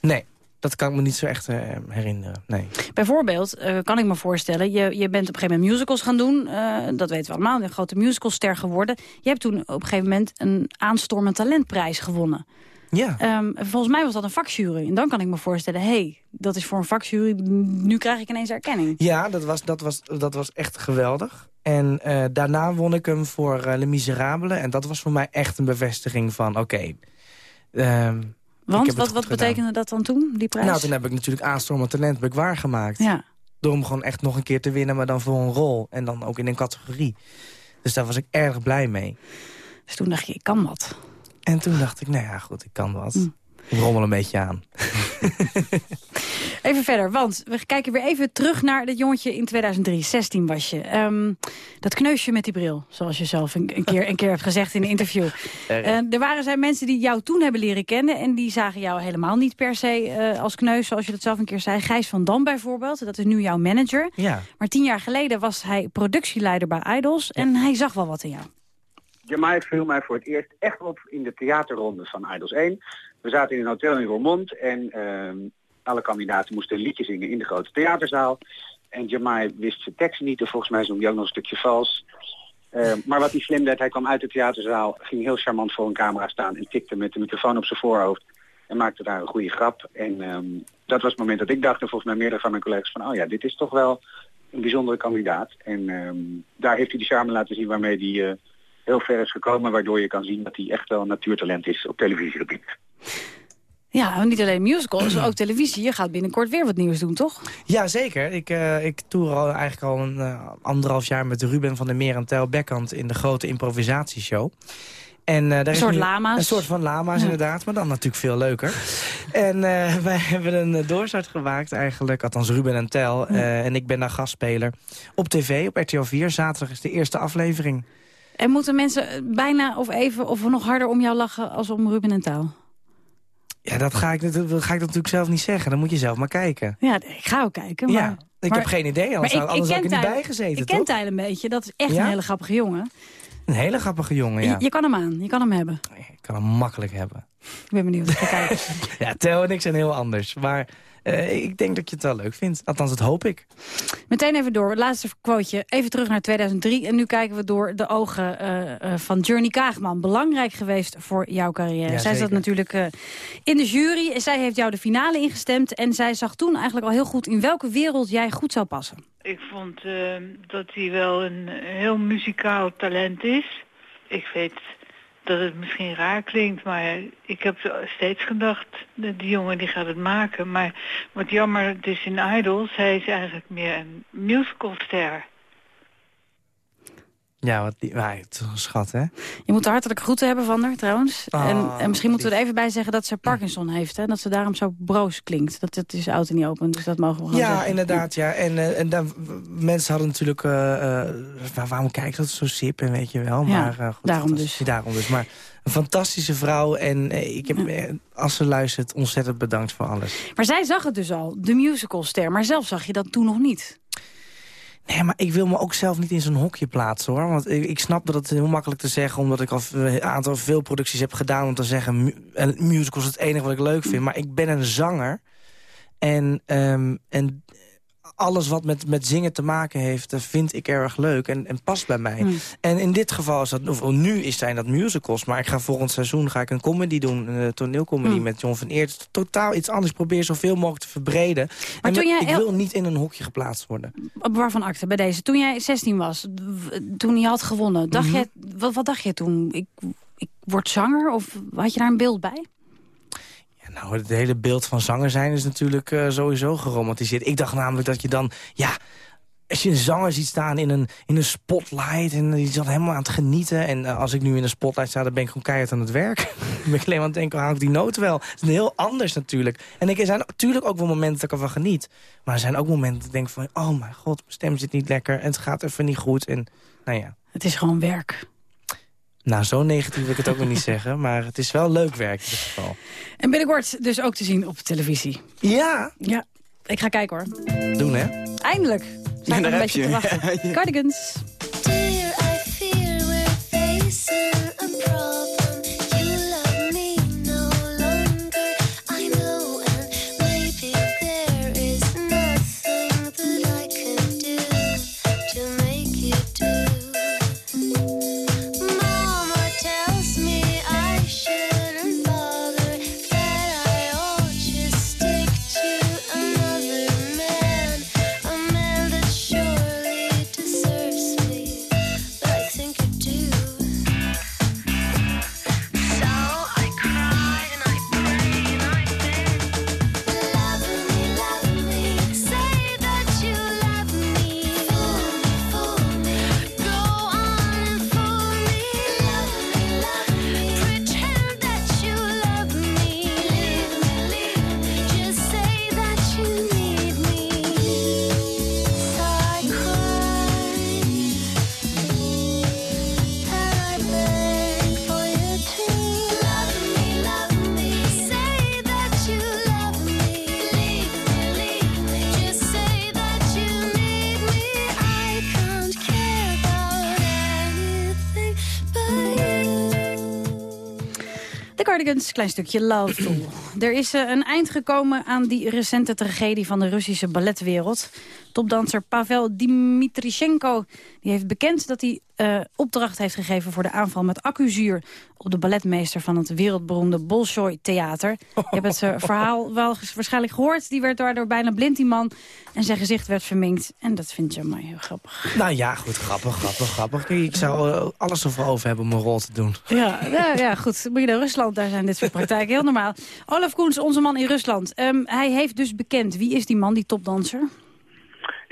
[SPEAKER 9] nee, dat kan ik me niet zo echt eh, herinneren. Nee.
[SPEAKER 8] Bijvoorbeeld, eh, kan ik me voorstellen, je, je bent op een gegeven moment musicals gaan doen. dat weten we allemaal, een grote musicalster geworden. Je hebt toen op een gegeven moment een aanstormend talentprijs gewonnen.
[SPEAKER 9] Ja.
[SPEAKER 8] Ehm, volgens mij was dat een vakjury. En dan kan ik me voorstellen, hé, hey, dat is voor een vakjury, nu krijg ik ineens erkenning.
[SPEAKER 9] Ja, dat was, dat was, dat was echt geweldig. En eh, daarna won ik hem voor eh, Les Miserables. En dat was voor mij echt een bevestiging van, oké... ehm,
[SPEAKER 8] Want wat, wat
[SPEAKER 9] gedaan.
[SPEAKER 8] betekende dat dan toen, die prijs?
[SPEAKER 9] Nou, toen heb ik natuurlijk aanstormend talent waargemaakt.
[SPEAKER 8] Ja.
[SPEAKER 9] Door hem gewoon echt nog een keer te winnen, maar dan voor een rol. En dan ook in een categorie. Dus daar was ik erg blij mee.
[SPEAKER 8] Dus toen dacht je, ik kan wat.
[SPEAKER 9] En toen dacht ik, nou ja, goed, ik kan wat.
[SPEAKER 8] Hm.
[SPEAKER 9] Ik rommel een beetje aan.
[SPEAKER 8] Even verder, want we kijken weer even terug naar dat jongetje in 2003. 16 was je. Ehm, dat kneusje met die bril, zoals je zelf een, een keer, een keer hebt gezegd in een interview. Eh, er waren zijn mensen die jou toen hebben leren kennen... en die zagen jou helemaal niet per se eh, als kneus, zoals je dat zelf een keer zei. Gijs van Dam bijvoorbeeld, dat is nu jouw manager.
[SPEAKER 9] Ja.
[SPEAKER 8] Maar tien jaar geleden was hij productieleider bij Idols... en hij zag wel wat in jou.
[SPEAKER 32] Jamai viel mij voor het eerst echt op in de theaterronde van Idols 1. We zaten in een hotel in Roermond en ehm, alle kandidaten moesten een liedje zingen in de grote theaterzaal. En Jamai wist zijn tekst niet en volgens mij zong hij ook nog een stukje vals. Ehm, maar wat hij slim deed, hij kwam uit de theaterzaal, ging heel charmant voor een camera staan en tikte met de microfoon op zijn voorhoofd. En maakte daar een goede grap. En ehm, dat was het moment dat ik dacht, en volgens mij meerdere van mijn collega's, van oh ja, dit is toch wel een bijzondere kandidaat. En daar heeft hij de charme laten zien waarmee hij eh, heel ver is gekomen, waardoor je kan zien dat hij echt wel een natuurtalent is op televisiegebied.
[SPEAKER 8] Ja, niet alleen musicals, ook televisie. Je gaat binnenkort weer wat nieuws doen, toch?
[SPEAKER 9] Ja, zeker. Ik, eh ik toer al eigenlijk al een eh, anderhalf jaar met Ruben van der Meer en Tel Bekkant in de grote improvisatieshow. En, eh, daar
[SPEAKER 8] Een
[SPEAKER 9] is
[SPEAKER 8] soort
[SPEAKER 9] nu-
[SPEAKER 8] lama's.
[SPEAKER 9] Een soort van lama's
[SPEAKER 8] Ja.
[SPEAKER 9] inderdaad, maar dan natuurlijk veel leuker. en eh, wij hebben een doorstart gemaakt eigenlijk, althans Ruben en Tel. eh, en ik ben daar gastspeler op tv, op RTL 4. Zaterdag is de eerste aflevering.
[SPEAKER 8] En moeten mensen bijna of even of nog harder om jou lachen als om Ruben en Taal?
[SPEAKER 9] Ja, dat ga ik, dat ga ik natuurlijk zelf niet zeggen. Dan moet je zelf maar kijken.
[SPEAKER 8] Ja, ik ga ook kijken. Maar,
[SPEAKER 9] ja, ik
[SPEAKER 8] maar-
[SPEAKER 9] heb geen idee, anders, zou- anders had ik er niet bij gezeten,
[SPEAKER 8] Ik ken? Tijl een beetje. Dat is echt
[SPEAKER 9] Ja?
[SPEAKER 8] een hele grappige jongen.
[SPEAKER 9] Een hele grappige jongen, ja.
[SPEAKER 8] Je, je kan hem aan. Je kan hem hebben.
[SPEAKER 9] Ik kan hem makkelijk hebben.
[SPEAKER 8] Ik ben benieuwd. Ik.
[SPEAKER 9] Ja, Tel en ik zijn heel anders. Maar eh, ik denk dat je het wel leuk vindt. Althans, dat hoop ik.
[SPEAKER 8] Meteen even door. Laatste quoteje. Even terug naar 2003. En nu kijken we door de ogen eh, eh, van Journey Kaagman. Belangrijk geweest voor jouw carrière.
[SPEAKER 9] Ja,
[SPEAKER 8] zij zat natuurlijk eh, in de jury. En zij heeft jou de finale ingestemd. En zij zag toen eigenlijk al heel goed in welke wereld jij goed zou passen.
[SPEAKER 33] Ik vond dat hij wel een heel muzikaal talent is. Ik weet dat het misschien raar klinkt, maar ik heb steeds gedacht, die jongen die gaat het maken. Maar wat jammer, het is in Idols, hij is eigenlijk meer een musicalster.
[SPEAKER 9] Ja, wat die, maar, het een schat, hè?
[SPEAKER 8] Je moet de hartelijke groeten hebben van haar trouwens.
[SPEAKER 9] Oh,
[SPEAKER 8] en, en misschien moeten we er even bij zeggen dat ze Parkinson heeft. Hè? Dat ze daarom zo broos klinkt. Dat het is oud en niet open, dus dat mogen we gewoon
[SPEAKER 9] Ja,
[SPEAKER 8] zeggen.
[SPEAKER 9] inderdaad, ja. En, eh, en dan, mensen hadden natuurlijk... waar- waarom kijkt dat zo sip en weet je wel?
[SPEAKER 8] Ja,
[SPEAKER 9] maar, goed,
[SPEAKER 8] daarom
[SPEAKER 9] dat
[SPEAKER 8] dus.
[SPEAKER 9] Daarom dus. Maar een fantastische vrouw. En eh, ik heb, eh, als ze luistert, ontzettend bedankt voor alles.
[SPEAKER 8] Maar zij zag het dus al, de musicalster. Maar zelf zag je dat toen nog niet.
[SPEAKER 9] Nee, maar ik wil me ook zelf niet in zo'n hokje plaatsen, hoor. Want ik, snap dat het heel makkelijk te zeggen... omdat ik al een aantal veel producties heb gedaan... om te zeggen, en musical is het enige wat ik leuk vind. Maar ik ben een zanger. En, ehm, en alles wat met, met zingen te maken heeft, dat vind ik erg leuk en, en past bij mij.
[SPEAKER 8] Hmm.
[SPEAKER 9] En in dit geval is dat, of nu is, zijn dat musicals, maar ik ga volgend seizoen ga ik een comedy doen, een toneelcomedy
[SPEAKER 8] Hmm.
[SPEAKER 9] met John van Eert. Totaal iets anders, probeer zoveel mogelijk te verbreden.
[SPEAKER 8] Maar
[SPEAKER 9] en
[SPEAKER 8] toen jij
[SPEAKER 9] ik wil niet in een hokje geplaatst worden.
[SPEAKER 8] Waarvan akte bij deze? Toen jij 16 was, toen je had gewonnen, dacht
[SPEAKER 9] Mhm.
[SPEAKER 8] wat, wat dacht je toen? Ik, ik word zanger? Of had je daar een beeld bij?
[SPEAKER 9] Nou, het hele beeld van zanger zijn is natuurlijk eh, sowieso geromantiseerd. Ik dacht namelijk dat je dan, ja, als je een zanger ziet staan in een, in een spotlight... en die zat helemaal aan het genieten. En eh, als ik nu in een spotlight sta, dan ben ik gewoon keihard aan het werk. dan ben ik alleen maar aan het denken, hou ik die noot wel? Het is heel anders natuurlijk. En er zijn natuurlijk ook wel momenten dat ik ervan geniet. Maar er zijn ook momenten dat ik denk van... oh mijn god, mijn stem zit niet lekker en het gaat even niet goed. En nou ja.
[SPEAKER 8] Het is gewoon werk.
[SPEAKER 9] Nou, zo negatief wil ik het ook nog niet zeggen. Maar het is wel leuk werk in ieder geval.
[SPEAKER 8] En binnenkort dus ook te zien op televisie.
[SPEAKER 9] Ja?
[SPEAKER 8] Ja. Ik ga kijken hoor.
[SPEAKER 9] Doen, hè?
[SPEAKER 8] Eindelijk. Zijn we
[SPEAKER 10] daar
[SPEAKER 8] een
[SPEAKER 10] heb
[SPEAKER 8] beetje
[SPEAKER 10] je.
[SPEAKER 8] te wachten. Cardigans.
[SPEAKER 28] Dear, I fear we're facing a problem.
[SPEAKER 8] Cardigans, klein stukje Loveful. Er is eh, een eind gekomen aan die recente tragedie van de Russische balletwereld. Topdanser Pavel Dimitrichenko die heeft bekend dat hij eh, opdracht heeft gegeven... voor de aanval met accuzuur op de balletmeester van het wereldberoemde Bolshoi Theater. Je hebt het eh, verhaal wel waarschijnlijk gehoord. Die werd daardoor bijna blind, die man. En zijn gezicht werd verminkt. En dat vind je maar heel grappig.
[SPEAKER 9] Nou ja, goed, grappig, grappig, grappig. Kijk, Ik zou eh, alles ervoor over hebben om een rol te doen.
[SPEAKER 8] Ja, ja, ja, goed. Moet je naar Rusland, daar zijn dit soort praktijken heel normaal. Olaf Koens, onze man in Rusland. Ehm, hij heeft dus bekend. Wie is die man, die topdanser?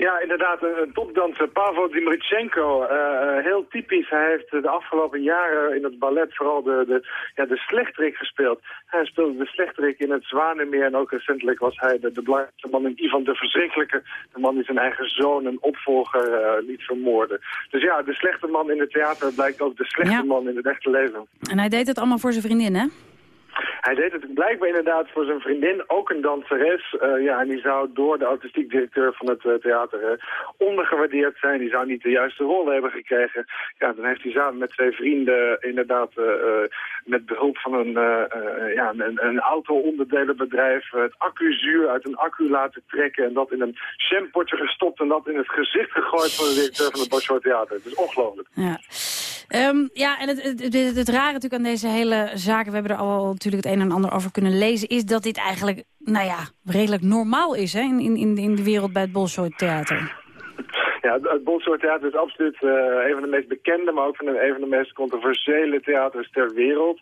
[SPEAKER 34] Ja, inderdaad, een, topdanser, Pavel Dimritchenko. eh, eh, heel typisch. Hij heeft de afgelopen jaren in het ballet vooral de, de, ja, de slechterik gespeeld. Hij speelde de slechterik in het Zwanenmeer en ook recentelijk was hij de, de belangrijkste man in Ivan de Verschrikkelijke. De man die zijn eigen zoon en opvolger eh, liet vermoorden. Dus ja, de slechte man in het theater blijkt ook de slechte
[SPEAKER 8] Ja.
[SPEAKER 34] man in het echte leven.
[SPEAKER 8] En hij deed het allemaal voor zijn vriendin, hè?
[SPEAKER 34] Hij deed het blijkbaar inderdaad voor zijn vriendin, ook een danseres. Eh, ja, en die zou door de artistiek directeur van het eh, theater ondergewaardeerd zijn. Die zou niet de juiste rol hebben gekregen. Ja, dan heeft hij samen met twee vrienden inderdaad eh, met behulp van een, ja, een, een auto-onderdelenbedrijf het accuzuur uit een accu laten trekken. En dat in een jampotje gestopt en dat in het gezicht gegooid van de directeur van het Bolshoi Theater. Het is ongelooflijk.
[SPEAKER 8] Ja. Ehm, ja, en het, het, het, rare natuurlijk aan deze hele zaken... we hebben er al natuurlijk het een en ander over kunnen lezen... is dat dit eigenlijk, nou ja, redelijk normaal is hè, in, in, in de wereld bij het Bolshoi Theater.
[SPEAKER 34] Ja, het- het Bolshoi Theater is absoluut eh, een van de meest bekende, maar ook van de, een van de meest controversiële theaters ter wereld.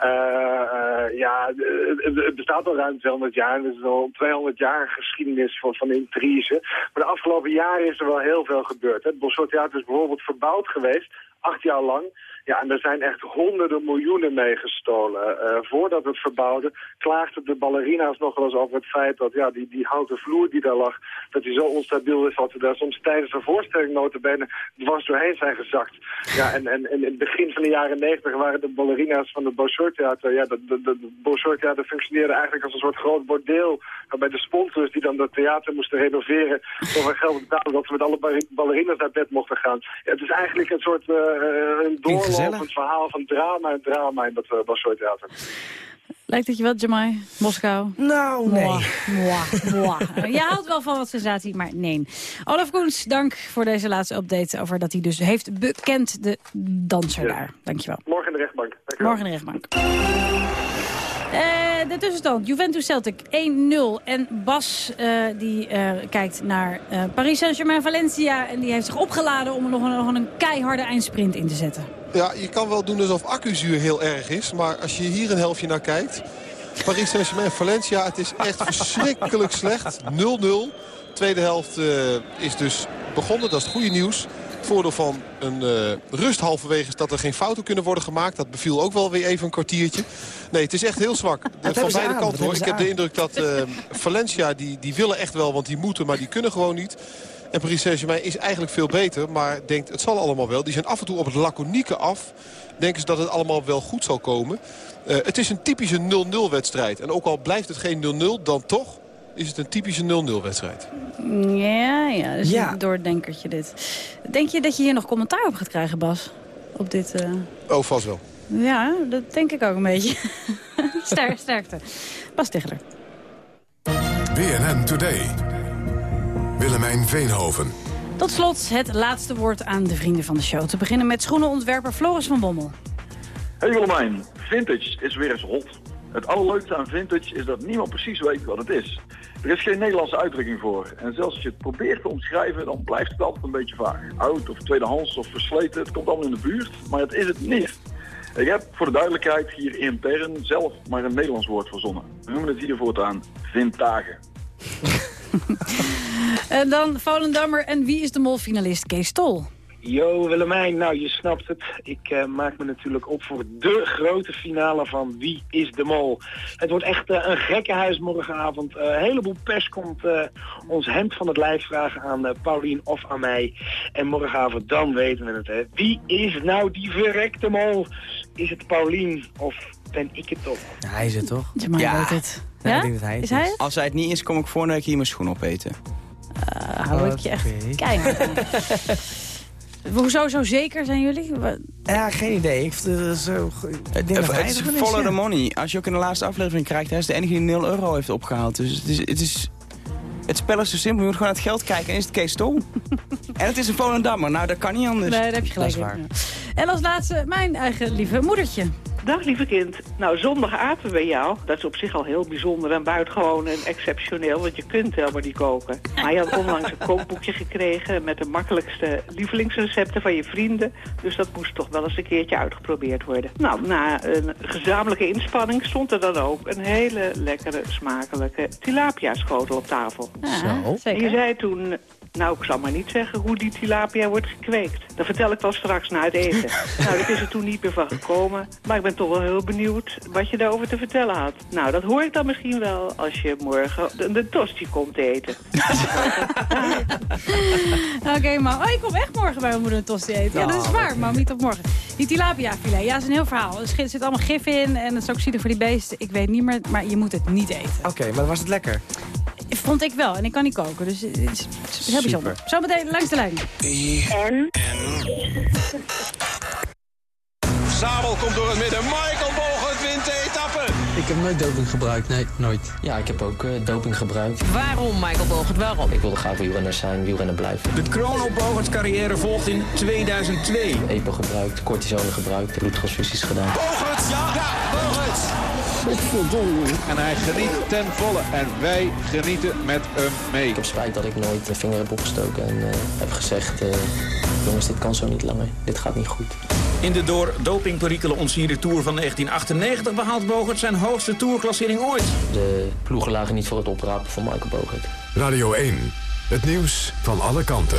[SPEAKER 34] Eh, eh, ja, het, bestaat al ruim 200 jaar en het is al 200 jaar geschiedenis van, van intrige. Maar de afgelopen jaren is er wel heel veel gebeurd. hè. Het Bolshoi Theater is bijvoorbeeld verbouwd geweest, acht jaar lang. Ja, en er zijn echt honderden miljoenen mee gestolen. Eh, voordat het verbouwde klaagden de ballerina's nog wel eens over het feit dat ja, die, die houten vloer die daar lag, dat die zo onstabiel is dat ze daar soms tijdens een voorstelling notabene dwars doorheen zijn gezakt. Ja, en, en, en in het begin van de jaren negentig waren de ballerina's van het Bolshoi Theater, ja, de, de, de, de Bolshoi Theater functioneerde eigenlijk als een soort groot bordeel, waarbij de sponsors die dan dat theater moesten renoveren, zoveel geld betalen dat ze met alle ballerina's naar bed mochten gaan. Ja, het is eigenlijk een soort uh, een doorlopend verhaal van drama en drama in dat uh, Bolshoi Theater.
[SPEAKER 8] Lijkt het je wel, Jamai? Moskou?
[SPEAKER 9] Nou, nee.
[SPEAKER 8] Mwah, mwah. Je houdt wel van wat sensatie, maar nee. Olaf Koens, dank voor deze laatste update... over dat hij dus heeft bekend de danser
[SPEAKER 34] Ja.
[SPEAKER 8] daar. Dankjewel.
[SPEAKER 34] Morgen in de rechtbank. Dankjewel.
[SPEAKER 8] Morgen in de rechtbank. Eh, de tussenstand, Juventus Celtic 1-0. En Bas eh, die eh, kijkt naar Paris Saint-Germain Valencia... en die heeft zich opgeladen om nog een, nog een keiharde eindsprint in te zetten.
[SPEAKER 12] Ja, je kan wel doen alsof accuzuur heel erg is. Maar als je hier een helftje naar kijkt... Paris Saint-Germain, Valencia, het is echt verschrikkelijk slecht. 0-0. Tweede helft is dus begonnen, dat is het goede nieuws. Het voordeel van een eh, rust halverwege is dat er geen fouten kunnen worden gemaakt. Dat beviel ook wel weer even een kwartiertje. Nee, het is echt heel zwak. De- van beide
[SPEAKER 9] aan,
[SPEAKER 12] kanten hoor. Ik heb de indruk dat eh, Valencia, die, die willen echt wel, want die moeten, maar die kunnen gewoon niet. En Paris Saint-Germain is eigenlijk veel beter, maar denkt het zal allemaal wel. Die zijn af en toe op het laconieke af. Denken ze dat het allemaal wel goed zal komen. Uh, het is een typische 0-0 wedstrijd. En ook al blijft het geen 0-0, dan toch is het een typische 0-0 wedstrijd.
[SPEAKER 8] Ja, ja, dus
[SPEAKER 9] Ja.
[SPEAKER 8] een doordenkertje dit. Denk je dat je hier nog commentaar op gaat krijgen, Bas? Op dit... eh,
[SPEAKER 12] Oh, vast wel.
[SPEAKER 8] Ja, dat denk ik ook een beetje. Ster sterkte. Bas Ticheler.
[SPEAKER 7] BNN Today. Willemijn Veenhoven.
[SPEAKER 8] Tot slot het laatste woord aan de vrienden van de show. Te beginnen met schoenenontwerper Floris van Bommel.
[SPEAKER 35] Hey Willemijn, vintage is weer eens hot. Het allerleukste aan vintage is dat niemand precies weet wat het is. Er is geen Nederlandse uitdrukking voor. En zelfs als je het probeert te omschrijven, dan blijft het altijd een beetje vaag. Oud of tweedehands of versleten, het komt allemaal in de buurt, maar het is het niet. Ik heb voor de duidelijkheid hier intern zelf maar een Nederlands woord verzonnen. We noemen het hier voortaan vintage.
[SPEAKER 8] En dan Volendammer en wie is de mol-finalist? Kees Tol.
[SPEAKER 36] Yo Willemijn, nou je snapt het. Ik eh, maak me natuurlijk op voor de grote finale van Wie is de Mol. Het wordt echt eh, een gekkenhuis morgenavond. Eh, een heleboel pers komt eh, ons hemd van het lijf vragen aan eh, Paulien of aan mij. En morgenavond dan weten we het. Hè. Wie is nou die verrekte mol? Is het Paulien of ben ik het toch?
[SPEAKER 9] Ja, hij is het toch?
[SPEAKER 10] Ja.
[SPEAKER 8] weet het.
[SPEAKER 9] Ja, ik denk dat hij het
[SPEAKER 8] Is hij het?
[SPEAKER 10] Als hij het niet is, kom ik volgende week hier mijn schoen opeten.
[SPEAKER 8] Uh, hou ik je echt aan. Hoezo zo zeker zijn jullie? Wat-
[SPEAKER 9] Ja, geen idee. Ik, vind het zo, ik denk dat
[SPEAKER 10] Het
[SPEAKER 9] hij
[SPEAKER 10] is follow the money. Als je ook in de laatste aflevering krijgt, hij is de enige die 0 euro heeft opgehaald. Dus het is... Het, is, het spel is zo simpel, je moet gewoon naar het geld kijken en is het Kees Tol. en het is een Volendammer, nou dat kan niet anders.
[SPEAKER 8] Nee, daar heb je gelijk
[SPEAKER 10] Dat is
[SPEAKER 8] in, ja. En als laatste mijn eigen lieve moedertje.
[SPEAKER 37] Dag lieve kind. Nou, zondag aten we bij jou. Dat is op zich al heel bijzonder en buitengewoon en exceptioneel, want je kunt helemaal niet koken. Maar je had onlangs een kookboekje gekregen met de makkelijkste lievelingsrecepten van je vrienden. Dus dat moest toch wel eens een keertje uitgeprobeerd worden. Nou, na een gezamenlijke inspanning stond er dan ook een hele lekkere, smakelijke tilapia schotel op tafel.
[SPEAKER 8] Zo.
[SPEAKER 37] En je zei toen, nou ik zal maar niet zeggen hoe die tilapia wordt gekweekt. Dat vertel ik wel straks na het eten. nou, dat is er toen niet meer van gekomen. Maar ik ben toch wel heel benieuwd wat je daarover te vertellen had. Nou, dat hoor ik dan misschien wel als je morgen de, de tosti komt eten.
[SPEAKER 8] Oké, maar oh, ik kom echt morgen bij mijn moeder een tosti eten. Ja, dat is waar, maar niet op morgen. Die tilapia filet, ja, is een heel verhaal. Er zit zit allemaal gif in en het is ook zielig voor die beesten. Ik weet niet meer, maar je moet het niet eten.
[SPEAKER 9] Oké, maar was het lekker?
[SPEAKER 8] Vond ik wel, en ik kan niet koken, dus het is, het is heel bijzonder. Zometeen langs de lijn.
[SPEAKER 25] En? Sabel komt door het midden. Michael Bogert wint de etappe.
[SPEAKER 24] Ik heb nooit doping gebruikt, nee, nooit. Ja, ik heb ook eh, doping gebruikt.
[SPEAKER 38] Waarom, Michael Bogert? Waarom?
[SPEAKER 24] Ik wilde graag wielrenner zijn, wielrenner blijven.
[SPEAKER 39] De op Bogerts carrière volgt in 2002.
[SPEAKER 24] EPO gebruikt, cortisone gebruikt, bloedtransfusies gedaan.
[SPEAKER 25] Bogert, ja, ja, Bogert.
[SPEAKER 40] En hij geniet ten volle. En wij genieten met hem mee.
[SPEAKER 24] Ik heb spijt dat ik nooit mijn vinger heb opgestoken en eh, heb gezegd... eh, jongens, dit kan zo niet langer. Dit gaat niet goed.
[SPEAKER 39] In de door dopingperikelen ontsierde Tour van 1998 behaalt Bogert zijn hoogste tourklassering ooit.
[SPEAKER 24] De ploegen lagen niet voor het oprapen van Michael Bogert.
[SPEAKER 7] Radio 1. Het nieuws van alle kanten.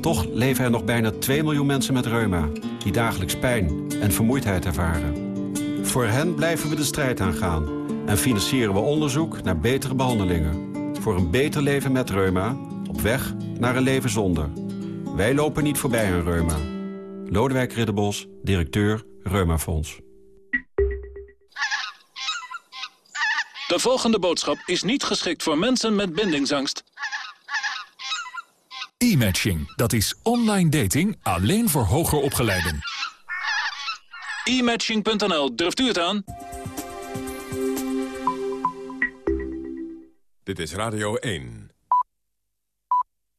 [SPEAKER 5] Toch leven er nog bijna 2 miljoen mensen met reuma... die dagelijks pijn en vermoeidheid ervaren. Voor hen blijven we de strijd aangaan... en financieren we onderzoek naar betere behandelingen. Voor een beter leven met reuma, op weg naar een leven zonder. Wij lopen niet voorbij aan reuma. Lodewijk Ridderbos, directeur Reumafonds.
[SPEAKER 41] De volgende boodschap is niet geschikt voor mensen met bindingsangst.
[SPEAKER 42] E-matching, dat is online dating alleen voor hoger opgeleiden.
[SPEAKER 41] E-matching.nl, durft u het aan?
[SPEAKER 7] Dit is Radio 1.